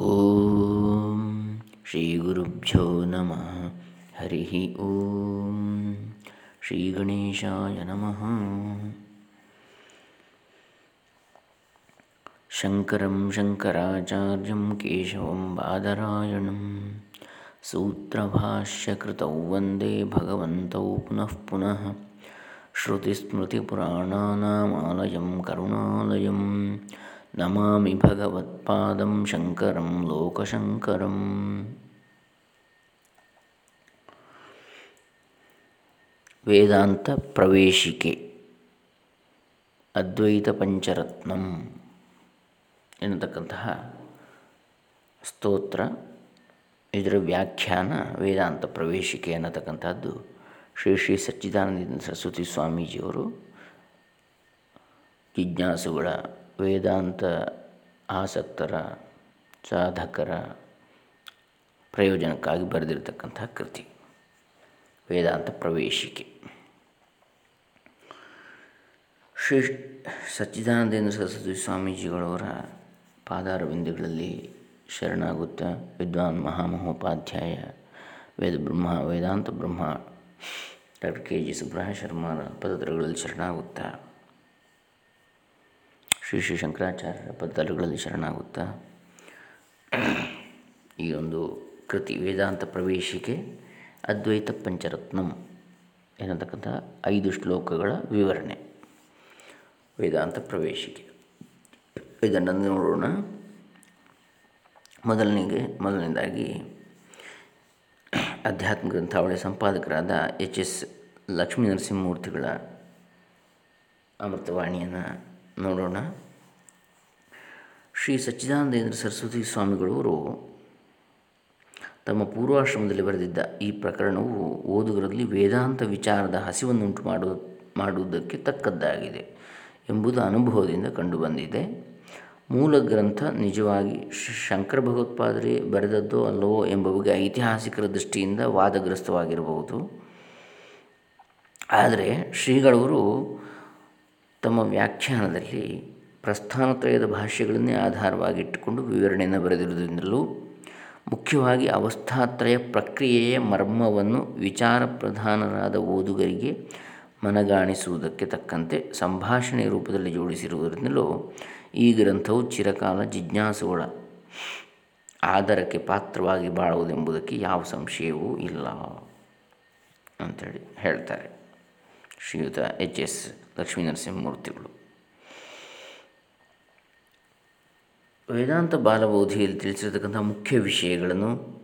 ॐ श्रीगुरुभ्यो नमः। हरिः ॐ। श्रीगणेशाय नमः। शङ्करं शङ्कराचार्यं केशवं बादरायणं। सूत्रभाष्यकृतौ वन्दे भगवन्तौ पुनः पुनः। श्रुतिस्मृतिपुराणानामालयं करुणालयम्। ನಮಾಮಿ ಭಗವತ್ಪಾದಂ ಶಂಕರಂ ಲೋಕಶಂಕರಂ ವೇದಾಂತ ಪ್ರವೇಶಿಕೆ ಅದ್ವೈತ ಪಂಚರತ್ನಂ ಎನ್ನತಕ್ಕಂತಹ ಸ್ತೋತ್ರ, ಇದರ ವ್ಯಾಖ್ಯಾನ ವೇದಾಂತ ಪ್ರವೇಶಿಕೆ ಅನ್ನತಕ್ಕಂಥದ್ದು ಶ್ರೀ ಶ್ರೀ ಸಚ್ಚಿದಾನಂದ ಸರಸ್ವತಿ ಸ್ವಾಮೀಜಿಯವರು ಜಿಜ್ಞಾಸುಗಳ ವೇದಾಂತ ಆಸಕ್ತರ, ಸಾಧಕರ ಪ್ರಯೋಜನಕ್ಕಾಗಿ ಬರೆದಿರತಕ್ಕಂತಹ ಕೃತಿ, ವೇದಾಂತ ಪ್ರವೇಶಿಕೆ. ಶ್ರೀ ಸಚ್ಚಿದಾನಂದೇಂದ್ರ ಸರಸ್ವತಿ ಸ್ವಾಮೀಜಿಗಳವರ ಪಾದಾರವಿಂದಗಳಲ್ಲಿ ಶರಣಾಗುತ್ತಾ ವಿದ್ವಾನ್ ಮಹಾಮಹೋಪಾಧ್ಯಾಯ ವೇದ ಬ್ರಹ್ಮ, ವೇದಾಂತ ಬ್ರಹ್ಮ ಡಾಕ್ಟರ್ ಕೆ ಜಿ ಸುಬ್ರಹ ಶರ್ಮರ ಪದತ್ರಗಳಲ್ಲಿ ಶರಣಾಗುತ್ತಾ ಶ್ರೀ ಶ್ರೀ ಶಂಕರಾಚಾರ್ಯರ ಬದ್ದಲುಗಳಲ್ಲಿ ಶರಣಾಗುತ್ತಾ? ಈ ಒಂದು ಕೃತಿ ವೇದಾಂತ ಪ್ರವೇಶಿಕೆ ಅದ್ವೈತ ಪಂಚರತ್ನಂ ಎನ್ನತಕ್ಕಂಥ ಐದು ಶ್ಲೋಕಗಳ ವಿವರಣೆ. ವೇದಾಂತ ಪ್ರವೇಶಿಕೆ. ಇದನ್ನು ನೋಡೋಣ. ಮೊದಲನಿಗೆ ಮೊದಲನೇದಾಗಿ ಅಧ್ಯಾತ್ಮ ಗ್ರಂಥಾವಳಿ ಸಂಪಾದಕರಾದ ಎಚ್ ಎಸ್ ಲಕ್ಷ್ಮೀ ನರಸಿಂಹಮೂರ್ತಿಗಳ ಅಮೃತವಾಣಿಯನ್ನು ನೋಡೋಣ. ಶ್ರೀ ಸಚ್ಚಿದಾನಂದೇಂದ್ರ ಸರಸ್ವತಿ ಸ್ವಾಮಿಗಳವರು ತಮ್ಮ ಪೂರ್ವಾಶ್ರಮದಲ್ಲಿ ಬರೆದಿದ್ದ ಈ ಪ್ರಕರಣವು ಓದುಗರಲ್ಲಿ ವೇದಾಂತ ವಿಚಾರದ ಹಸಿವನ್ನುಂಟು ಮಾಡುವ, ಮಾಡುವುದಕ್ಕೆ ತಕ್ಕದ್ದಾಗಿದೆ ಎಂಬುದು ಅನುಭವದಿಂದ ಕಂಡುಬಂದಿದೆ. ಮೂಲ ಗ್ರಂಥ ನಿಜವಾಗಿ ಶಂಕರ ಭಗವತ್ಪಾದರೇ ಬರೆದದ್ದೋ ಅಲ್ಲವೋ ಎಂಬ ಬಗ್ಗೆ ಐತಿಹಾಸಿಕರ ದೃಷ್ಟಿಯಿಂದ ವಾದಗ್ರಸ್ತವಾಗಿರಬಹುದು. ಆದರೆ ಶ್ರೀಗಳವರು ತಮ್ಮ ವ್ಯಾಖ್ಯಾನದಲ್ಲಿ ಪ್ರಸ್ಥಾನತ್ರಯದ ಭಾಷೆಗಳನ್ನೇ ಆಧಾರವಾಗಿಟ್ಟುಕೊಂಡು ವಿವರಣೆಯನ್ನು ಬರೆದಿರುವುದರಿಂದಲೂ ಮುಖ್ಯವಾಗಿ ಅವಸ್ಥಾತ್ರಯ ಪ್ರಕ್ರಿಯೆಯ ಮರ್ಮವನ್ನು ವಿಚಾರ ಪ್ರಧಾನರಾದ ಓದುಗರಿಗೆ ಮನಗಾಣಿಸುವುದಕ್ಕೆ ತಕ್ಕಂತೆ ಸಂಭಾಷಣೆ ರೂಪದಲ್ಲಿ ಜೋಡಿಸಿರುವುದರಿಂದಲೂ ಈ ಗ್ರಂಥವು ಚಿರಕಾಲ ಜಿಜ್ಞಾಸುಗಳ ಆಧಾರಕ್ಕೆ ಪಾತ್ರವಾಗಿ ಬಾಳುವುದೆಂಬುದಕ್ಕೆ ಯಾವ ಸಂಶಯವೂ ಇಲ್ಲ ಅಂಥೇಳಿ ಹೇಳ್ತಾರೆ ಶ್ರೀಯುತ ಎಚ್ ಎಸ್ ಲಕ್ಷ್ಮೀನರಸಿಂಹಮೂರ್ತಿಗಳು ವೇದಾಂತ ಬಾಲಬೋಧಿಯಲ್ಲಿ ತಿಳಿಸಿರತಕ್ಕಂಥ ಮುಖ್ಯ ವಿಷಯಗಳನ್ನು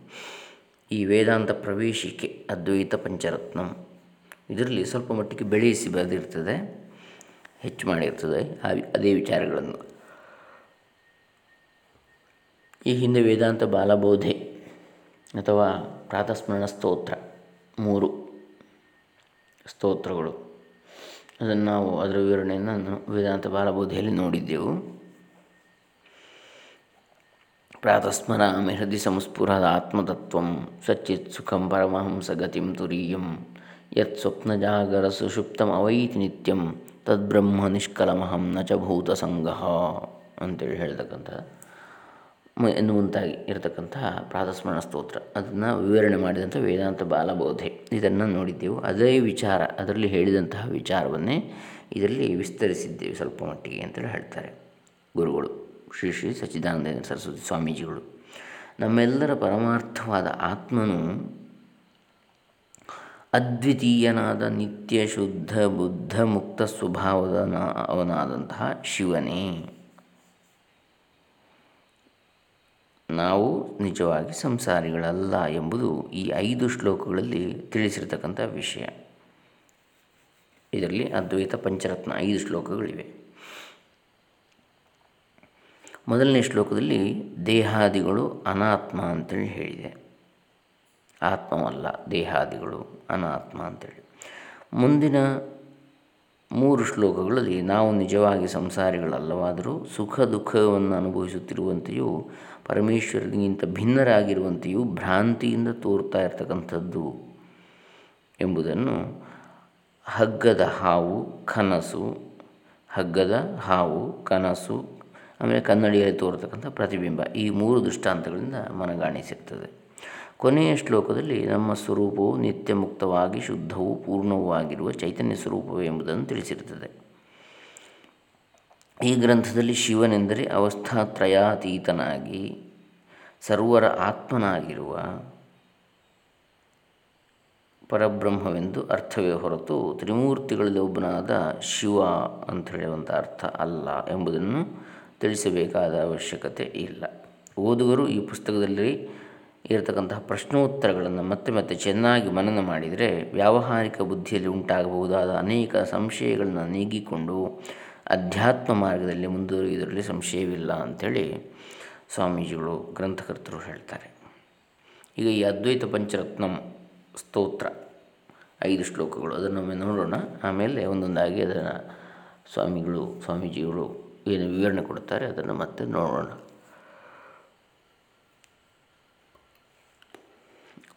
ಈ ವೇದಾಂತ ಪ್ರವೇಶಿಕೆ ಅದ್ವೈತ ಪಂಚರತ್ನಂ ಇದರಲ್ಲಿ ಸ್ವಲ್ಪ ಮಟ್ಟಿಗೆ ಬೆಳೆಯಿಸಿ ಬರೆದಿರ್ತದೆ, ಹೆಚ್ಚು ಮಾಡಿರ್ತದೆ ಅದೇ ವಿಚಾರಗಳನ್ನು. ಈ ಹಿಂದೆ ವೇದಾಂತ ಬಾಲಬೋಧೆ ಅಥವಾ ಪ್ರಾತಸ್ಮರಣ ಸ್ತೋತ್ರ ಮೂರು ಸ್ತೋತ್ರಗಳು. ಅದನ್ನು ನಾವು ಅದರ ವಿವರಣೆಯನ್ನು ವೇದಾಂತ ಬಾಲಬೋಧಿಯಲ್ಲಿ ನೋಡಿದ್ದೆವು. ಪ್ರಾತಸ್ಮರಾಮಿ ಹೃದಯ ಸಂಸ್ಫುರದ ಆತ್ಮತತ್ವ, ಸಚ್ಚಿತ್ ಸುಖಂ ಪರಮಹಂಸ ಗತಿಂ ತುರೀಯಂ, ಯತ್ ಸ್ವಪ್ನಜಾಗರ ಸುಷುಪ್ತಂ ಅವೈತಿ ನಿತ್ಯಂ, ತದ್ಬ್ರಹ್ಮ ನಿಷ್ಕಲಮಹಂ ನ ಚ ಭೂತ ಸಂಗಹ ಅಂತೇಳಿ ಹೇಳ್ತಕ್ಕಂಥ ಎನ್ನು ಮುಂತಾಗಿ ಇರತಕ್ಕಂತಹ ಪ್ರಾತಸ್ಮರಣ ಸ್ತೋತ್ರ. ಅದನ್ನು ವಿವರಣೆ ಮಾಡಿದಂಥ ವೇದಾಂತ ಬಾಲಬೋಧೆ. ಇದನ್ನು ನೋಡಿದ್ದೆವು. ಅದೇ ವಿಚಾರ, ಅದರಲ್ಲಿ ಹೇಳಿದಂತಹ ವಿಚಾರವನ್ನೇ ಇದರಲ್ಲಿ ವಿಸ್ತರಿಸಿದ್ದೇವೆ ಸ್ವಲ್ಪ ಮಟ್ಟಿಗೆ ಅಂತೇಳಿ ಹೇಳ್ತಾರೆ ಗುರುಗಳು. ಶ್ರೀ ಶ್ರೀ ಸಚ್ಚಿದಾನಂದ ಸರಸ್ವತಿ ಸ್ವಾಮೀಜಿಗಳು. ನಮ್ಮೆಲ್ಲರ ಪರಮಾರ್ಥವಾದ ಆತ್ಮನು ಅದ್ವಿತೀಯನಾದ ನಿತ್ಯ ಶುದ್ಧ ಬುದ್ಧ ಮುಕ್ತ ಸ್ವಭಾವದ ಅವನಾದಂತಹ ಶಿವನೇ. ನಾವು ನಿಜವಾಗಿ ಸಂಸಾರಿಗಳಲ್ಲ ಎಂಬುದು ಈ ಐದು ಶ್ಲೋಕಗಳಲ್ಲಿ ತಿಳಿಸಿರ್ತಕ್ಕಂಥ ವಿಷಯ. ಇದರಲ್ಲಿ ಅದ್ವೈತ ಪಂಚರತ್ನ ಐದು ಶ್ಲೋಕಗಳಿವೆ. ಮೊದಲನೇ ಶ್ಲೋಕದಲ್ಲಿ ದೇಹಾದಿಗಳು ಅನಾತ್ಮ ಅಂತೇಳಿ ಹೇಳಿದೆ. ಆತ್ಮವಲ್ಲ, ದೇಹಾದಿಗಳು ಅನಾತ್ಮ ಅಂತೇಳಿ. ಮುಂದಿನ ಮೂರು ಶ್ಲೋಕಗಳಲ್ಲಿ ನಾವು ನಿಜವಾಗಿ ಸಂಸಾರಿಗಳಲ್ಲವಾದರೂ ಸುಖ ದುಃಖವನ್ನು ಅನುಭವಿಸುತ್ತಿರುವಂತೆಯೂ ಪರಮೇಶ್ವರನಿಗಿಂತ ಭಿನ್ನರಾಗಿರುವಂತೆಯೂ ಭ್ರಾಂತಿಯಿಂದ ತೋರ್ತಾ ಇರತಕ್ಕಂಥದ್ದು ಎಂಬುದನ್ನು ಹಗ್ಗದ ಹಾವು, ಕನಸು, ಹಗ್ಗದ ಹಾವು, ಕನಸು, ಆಮೇಲೆ ಕನ್ನಡಿಯಲ್ಲಿ ತೋರ್ತಕ್ಕಂಥ ಪ್ರತಿಬಿಂಬ ಈ ಮೂರು ದೃಷ್ಟಾಂತಗಳಿಂದ ಮನಗಾಣಿಸಿರ್ತದೆ ಕೊನೆಯ ಶ್ಲೋಕದಲ್ಲಿ ನಮ್ಮ ಸ್ವರೂಪವು ನಿತ್ಯ ಮುಕ್ತವಾಗಿ ಶುದ್ಧವೂ ಪೂರ್ಣವೂ ಆಗಿರುವ ಚೈತನ್ಯ ಸ್ವರೂಪವೇ ಎಂಬುದನ್ನು ತಿಳಿಸಿರುತ್ತದೆ ಈ ಗ್ರಂಥದಲ್ಲಿ ಶಿವನೆಂದರೆ ಅವಸ್ಥಾತ್ರಯಾತೀತನಾಗಿ, ಸರ್ವರ ಆತ್ಮನಾಗಿರುವ ಪರಬ್ರಹ್ಮವೆಂದು ಅರ್ಥವೇ ಹೊರತು ತ್ರಿಮೂರ್ತಿಗಳಲ್ಲಿ ಒಬ್ಬನಾದ ಶಿವ ಅಂತ ಹೇಳುವಂಥ ಅರ್ಥ ಅಲ್ಲ ಎಂಬುದನ್ನು ತಿಳಿಸಬೇಕಾದ ಅವಶ್ಯಕತೆ ಇಲ್ಲ. ಓದುಗರು ಈ ಪುಸ್ತಕದಲ್ಲಿ ಇರತಕ್ಕಂತಹ ಪ್ರಶ್ನೋತ್ತರಗಳನ್ನು ಮತ್ತೆ ಮತ್ತೆ ಚೆನ್ನಾಗಿ ಮನನ ಮಾಡಿದರೆ ವ್ಯಾವಹಾರಿಕ ಬುದ್ಧಿಯಲ್ಲಿ ಉಂಟಾಗಬಹುದಾದ ಅನೇಕ ಸಂಶಯಗಳನ್ನು ನೀಗಿಕೊಂಡು ಅಧ್ಯಾತ್ಮ ಮಾರ್ಗದಲ್ಲಿ ಮುಂದುವರಿಯುವುದರಲ್ಲಿ ಸಂಶಯವಿಲ್ಲ ಅಂಥೇಳಿ ಸ್ವಾಮೀಜಿಗಳು ಗ್ರಂಥಕರ್ತರು ಹೇಳ್ತಾರೆ. ಈಗ ಈ ಅದ್ವೈತ ಪಂಚರತ್ನಂ ಸ್ತೋತ್ರ ಐದು ಶ್ಲೋಕಗಳು ಅದನ್ನೊಮ್ಮೆ ನೋಡೋಣ. ಆಮೇಲೆ ಒಂದೊಂದಾಗಿ ಅದನ್ನು ಸ್ವಾಮಿಗಳು, ಸ್ವಾಮೀಜಿಗಳು ಏನು ವಿವರಣೆ ಕೊಡ್ತಾರೆ ಅದನ್ನು ಮತ್ತೆ ನೋಡೋಣ.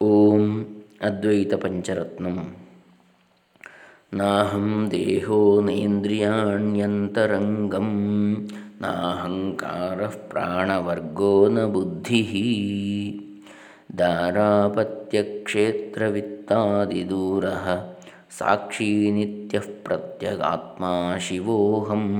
ಓಂ ಅದ್ವೈತ ಪಂಚರತ್ನಂ. ನಾಹಂ ದೇಹೋ ನೇಂದ್ರಿಯಾಣ್ಯಂತರಂಗಂ ನಾಹಂಕಾರ ಪ್ರಾಣವರ್ಗೋ ನ ಬುದ್ಧಿ. ದಾರಾಪತ್ಯಕ್ಷೇತ್ರವಿತ್ತಾದಿದೂರ ಸಾಕ್ಷಿ ನಿತ್ಯ ಪ್ರತ್ಯಗಾತ್ಮ ಶಿವೋಹಂ.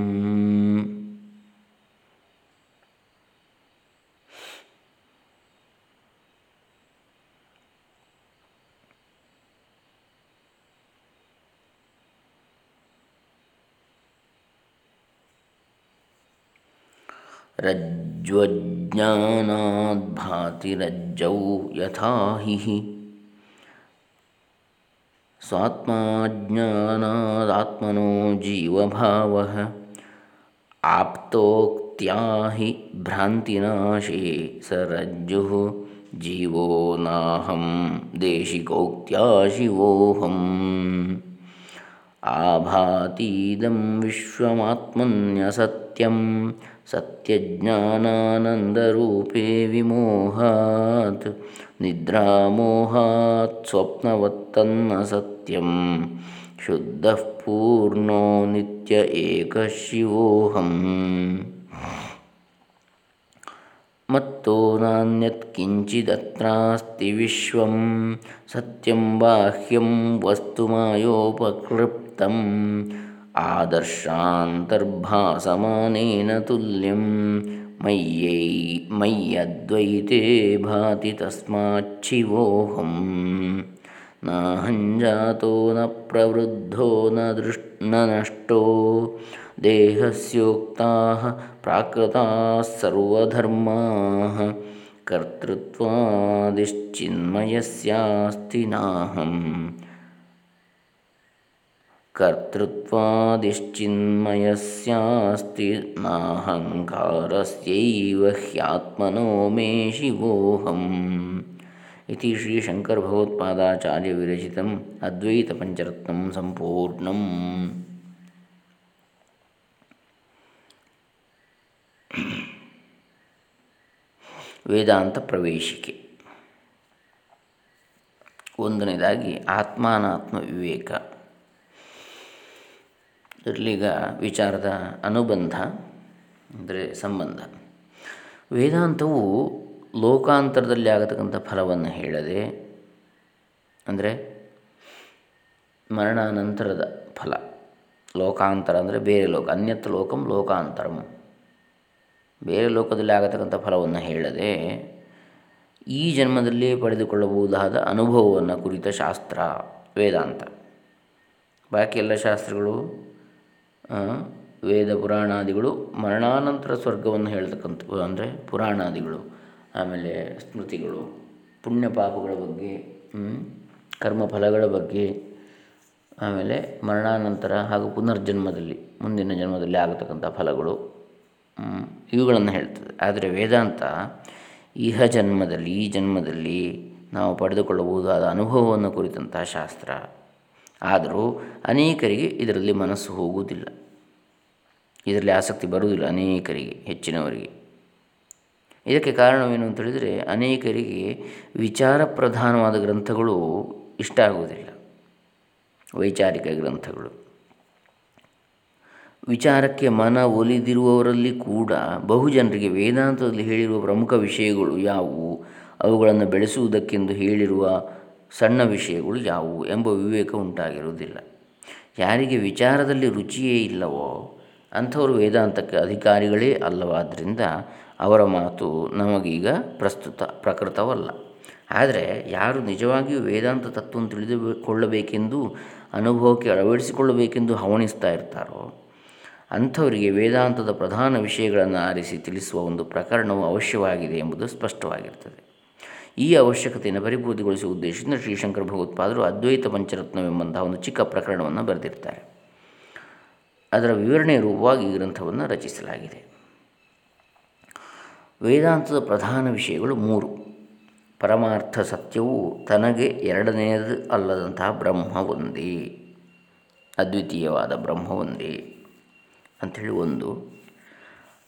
रज्ज्वज्ञानाद्भातिरज्जौ यथा हि स्वात्माज्ञानादात्मनो जीवभावः। आप्तोक्त्या हि भ्रान्तिनाशे स रज्जुः। जीवो नाहं देशिकोक्त्या शिवोऽहम्। आभातीदं विश्वमात्मन्यसत्यं सत्यज्ञानानन्दरूपे विमोहात् निद्रामोहात् स्वप्नवत्तन्न सत्यं शुद्धः पूर्णो नित्य एकः शिवोऽहम् मत्तो नान्यत्किञ्चिदत्रास्ति विश्वं सत्यं बाह्यं वस्तुमायोपकृप्तम् आदर्शान्तर्भासमानेन तुल्यं। मय्यै मय्यद्वैते भाति तस्माच्छिवोऽहं। नाहं जातो न प्रवृद्धो न दृष् न नष्टो। देहस्योक्ताः प्राकृताः सर्वधर्माः। कर्तृत्वादिश्चिन्मयस्यास्ति नाहम् कर्तृत्वादिश्चिन्मयस्यास्ति नाहङ्कारस्यैव ह्यात्मनो मे शिवोऽहम् इति श्रीशङ्करभगवत्पादाचार्यविरचितम् अद्वैतपञ्चरत्नं सम्पूर्णम् ವೇದಾಂತ ಪ್ರವೇಶಿಕೆ ಒಂದನೇದಾಗಿ ಆತ್ಮಾನಾತ್ಮ ವಿವೇಕ ಇದರಲ್ಲೀಗ ವಿಚಾರದ ಅನುಬಂಧ, ಅಂದರೆ ಸಂಬಂಧ. ವೇದಾಂತವು ಲೋಕಾಂತರದಲ್ಲಿ ಆಗತಕ್ಕಂಥ ಫಲವನ್ನು ಹೇಳದೆ, ಅಂದರೆ ಮರಣಾನಂತರದ ಫಲ. ಲೋಕಾಂತರ ಅಂದರೆ ಬೇರೆ ಲೋಕ ಅನ್ಯತ್ ಲೋಕಂ ಲೋಕಾಂತರಂ. ಬೇರೆ ಲೋಕದಲ್ಲಿ ಆಗತಕ್ಕಂಥ ಫಲವನ್ನು ಹೇಳದೆ, ಈ ಜನ್ಮದಲ್ಲಿ ಪಡೆದುಕೊಳ್ಳಬಹುದಾದ ಅನುಭವವನ್ನು ಕುರಿತ ಶಾಸ್ತ್ರ ವೇದಾಂತ. ಬಾಕಿ ಎಲ್ಲ ಶಾಸ್ತ್ರಗಳು ವೇದ ಪುರಾಣಾದಿಗಳು ಮರಣಾನಂತರ ಸ್ವರ್ಗವನ್ನು ಹೇಳ್ತಕ್ಕಂಥ, ಅಂದರೆ ಪುರಾಣಾದಿಗಳು, ಆಮೇಲೆ ಸ್ಮೃತಿಗಳು, ಪುಣ್ಯ ಪಾಪಗಳ ಬಗ್ಗೆ ಕರ್ಮಫಲಗಳ ಬಗ್ಗೆ, ಆಮೇಲೆ ಮರಣಾನಂತರ ಹಾಗೂ ಪುನರ್ಜನ್ಮದಲ್ಲಿ, ಮುಂದಿನ ಜನ್ಮದಲ್ಲಿ ಆಗತಕ್ಕಂಥ ಫಲಗಳು ಇವುಗಳನ್ನು ಹೇಳ್ತದೆ. ಆದರೆ ವೇದಾಂತ ಇಹ ಜನ್ಮದಲ್ಲಿ, ಈ ಜನ್ಮದಲ್ಲಿ ನಾವು ಪಡೆದುಕೊಳ್ಳಬಹುದಾದ ಅನುಭವವನ್ನು ಕುರಿತಂತಹ ಶಾಸ್ತ್ರ. ಆದರೂ ಅನೇಕರಿಗೆ ಇದರಲ್ಲಿ ಮನಸ್ಸು ಹೋಗುವುದಿಲ್ಲ. ಇದರಲ್ಲಿ ಆಸಕ್ತಿ ಬರುವುದಿಲ್ಲ ಅನೇಕರಿಗೆ, ಹೆಚ್ಚಿನವರಿಗೆ. ಇದಕ್ಕೆ ಕಾರಣವೇನು ಅಂತ ಹೇಳಿದರೆ, ಅನೇಕರಿಗೆ ವಿಚಾರ ಪ್ರಧಾನವಾದ ಗ್ರಂಥಗಳು ಇಷ್ಟ ಆಗುವುದಿಲ್ಲ. ವೈಚಾರಿಕ ಗ್ರಂಥಗಳು. ವಿಚಾರಕ್ಕೆ ಮನ ಒಲಿದಿರುವವರಲ್ಲಿ ಕೂಡ ಬಹುಜನರಿಗೆ ವೇದಾಂತದಲ್ಲಿ ಹೇಳಿರುವ ಪ್ರಮುಖ ವಿಷಯಗಳು ಯಾವುವು? ಅವುಗಳನ್ನು ಬೆಳೆಸುವುದಕ್ಕೆಂದು ಹೇಳಿರುವ ಸಣ್ಣ ವಿಷಯಗಳು ಯಾವುವು ಎಂಬ ವಿವೇಕ ಉಂಟಾಗಿರುವುದಿಲ್ಲ. ಯಾರಿಗೆ ವಿಚಾರದಲ್ಲಿ ರುಚಿಯೇ ಇಲ್ಲವೋ ಅಂಥವರು ವೇದಾಂತಕ್ಕೆ ಅಧಿಕಾರಿಗಳೇ ಅಲ್ಲವಾದ್ದರಿಂದ ಅವರ ಮಾತು ನಮಗೀಗ ಪ್ರಸ್ತುತ, ಪ್ರಕೃತವಲ್ಲ. ಆದರೆ ಯಾರು ನಿಜವಾಗಿಯೂ ವೇದಾಂತ ತತ್ವವನ್ನು ತಿಳಿದುಕೊಳ್ಳಬೇಕೆಂದು, ಅನುಭವಕ್ಕೆ ಅಳವಡಿಸಿಕೊಳ್ಳಬೇಕೆಂದು ಹವಣಿಸ್ತಾ ಇರ್ತಾರೋ, ಅಂಥವರಿಗೆ ವೇದಾಂತದ ಪ್ರಧಾನ ವಿಷಯಗಳನ್ನು ಆರಿಸಿ ತಿಳಿಸುವ ಒಂದು ಪ್ರಕರಣವು ಅವಶ್ಯವಾಗಿದೆ ಎಂಬುದು ಸ್ಪಷ್ಟವಾಗಿರ್ತದೆ. ಈ ಅವಶ್ಯಕತೆಯನ್ನು ಪರಿಪೂರ್ತಿಗೊಳಿಸುವ ಉದ್ದೇಶದಿಂದ ಶ್ರೀಶಂಕರ ಭಗವತ್ಪಾದರು ಅದ್ವೈತ ಪಂಚರತ್ನವೆಂಬಂತಹ ಒಂದು ಚಿಕ್ಕ ಪ್ರಕರಣವನ್ನು ಬರೆದಿರ್ತಾರೆ ಅದರ ವಿವರಣೆಯ ರೂಪವಾಗಿ ಈ ಗ್ರಂಥವನ್ನು ರಚಿಸಲಾಗಿದೆ. ವೇದಾಂತದ ಪ್ರಧಾನ ವಿಷಯಗಳು ಮೂರು. ಪರಮಾರ್ಥ ಸತ್ಯವು ತನಗೆ ಎರಡನೆಯದು ಅಲ್ಲದಂತಹ ಬ್ರಹ್ಮ ಒಂದೇ. ಅದ್ವಿತೀಯವಾದ ಬ್ರಹ್ಮ ಒಂದೇ ಅಂಥೇಳಿ ಒಂದು.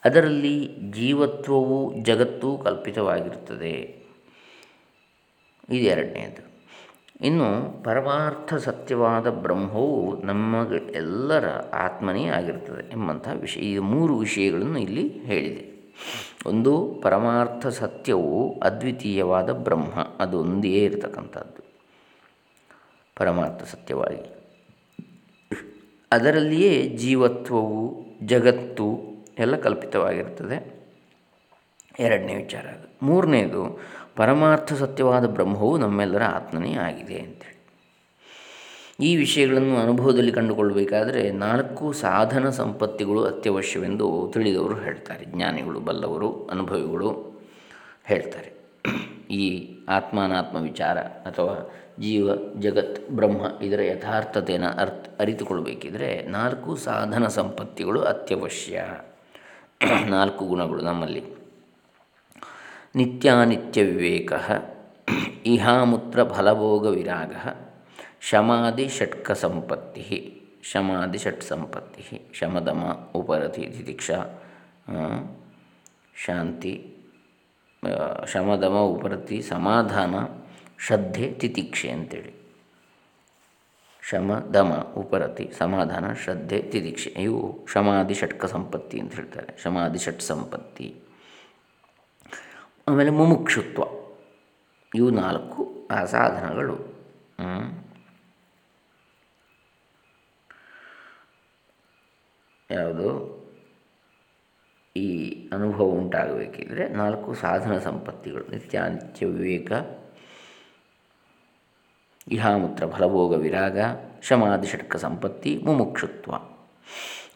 ಅದರಲ್ಲಿ ಜೀವತ್ವವು ಜಗತ್ತು ಕಲ್ಪಿತವಾಗಿರುತ್ತದೆ. ಇದು ಎರಡನೇದು. ಇನ್ನು ಪರಮಾರ್ಥ ಸತ್ಯವಾದ ಬ್ರಹ್ಮವು ನಮಗೆ ಎಲ್ಲರ ಆತ್ಮನೇ ಆಗಿರ್ತದೆ ಎಂಬಂತಹ ವಿಷಯ, ಈ ಮೂರು ವಿಷಯಗಳನ್ನು ಇಲ್ಲಿ ಹೇಳಿದೆ. ಒಂದು, ಪರಮಾರ್ಥ ಸತ್ಯವು ಅದ್ವಿತೀಯವಾದ ಬ್ರಹ್ಮ, ಅದು ಒಂದೇ ಇರತಕ್ಕಂಥದ್ದು. ಪರಮಾರ್ಥ ಸತ್ಯವಾಗಿ. ಅದರಲ್ಲಿಯೇ ಜೀವತ್ವವು, ಜಗತ್ತು ಎಲ್ಲ ಕಲ್ಪಿತವಾಗಿರ್ತದೆ ಎರಡನೇ ವಿಚಾರ ಅದು. ಮೂರನೇದು ಪರಮಾರ್ಥ ಸತ್ಯವಾದ ಬ್ರಹ್ಮವು ನಮ್ಮೆಲ್ಲರ ಆತ್ಮನೇ ಆಗಿದೆ ಅಂತೇಳಿ. ಈ ವಿಷಯಗಳನ್ನು ಅನುಭವದಲ್ಲಿ ಕಂಡುಕೊಳ್ಳಬೇಕಾದರೆ ನಾಲ್ಕು ಸಾಧನ ಸಂಪತ್ತಿಗಳು ಅತ್ಯವಶ್ಯವೆಂದು ತಿಳಿದವರು ಹೇಳ್ತಾರೆ. ಜ್ಞಾನಿಗಳು, ಬಲ್ಲವರು, ಅನುಭವಿಗಳು ಹೇಳ್ತಾರೆ. ಈ ಆತ್ಮಾನಾತ್ಮ ವಿಚಾರ ಅಥವಾ ಜೀವ, ಜಗತ್, ಬ್ರಹ್ಮ ಇದರ ಯಥಾರ್ಥತೆಯನ್ನು ಅರ್ಥ, ಅರಿತುಕೊಳ್ಬೇಕಿದ್ರೆ ನಾಲ್ಕು ಸಾಧನ ಸಂಪತ್ತಿಗಳು ಅತ್ಯವಶ್ಯ. ನಾಲ್ಕು ಗುಣಗಳು ನಮ್ಮಲ್ಲಿ. ನಿತ್ಯಾನಿತ್ಯ ವಿವೇಕ ಇಹಾಮೂತ್ರ ಫಲಭೋಗ ವಿರಾಗ ಶಮಾದಿ ಶಮಾದಿ ಷಟ್ ಸಂಪತ್ತಿ ಶಮದಮ ಉಪರತಿ ದಿಕ್ಷಾ ಶಾಂತಿ. ಶಮದಮ ಉಪರತಿ ಸಮಾಧಾನ. ಶ್ರದ್ಧೆ ತಿತಿಕ್ಷೆ ಅಂತೇಳಿ. ಶಮ ದಮ ಉಪರತಿ ಸಮಾಧಾನ. ಶ್ರದ್ಧೆ ತಿತಿಕ್ಷೆ. ಇವು ಶಮಾದಿ ಷಟ್ಕ ಸಂಪತ್ತಿ ಅಂತ ಹೇಳ್ತಾರೆ. ಶಮಾದಿ ಷಟ್ ಸಂಪತ್ತಿ ಆಮೇಲೆ ಮುಮುಕ್ಷುತ್ವ. ಇವು ನಾಲ್ಕು ಆ ಸಾಧನಗಳು ಯಾವುದು? ಈ ಅನುಭವ ಉಂಟಾಗಬೇಕಿದ್ರೆ ನಾಲ್ಕು ಸಾಧನ ಸಂಪತ್ತಿಗಳು. ನಿತ್ಯಾನಿತ್ಯ ವಿವೇಕ, ಇಹಾಮೂತ್ರ ಫಲಭೋಗ ವಿರಾಗ, ಶಮಾದಿ ಷಟ್ಕ ಸಂಪತ್ತಿ, ಮುಮುಕ್ಷುತ್ವ.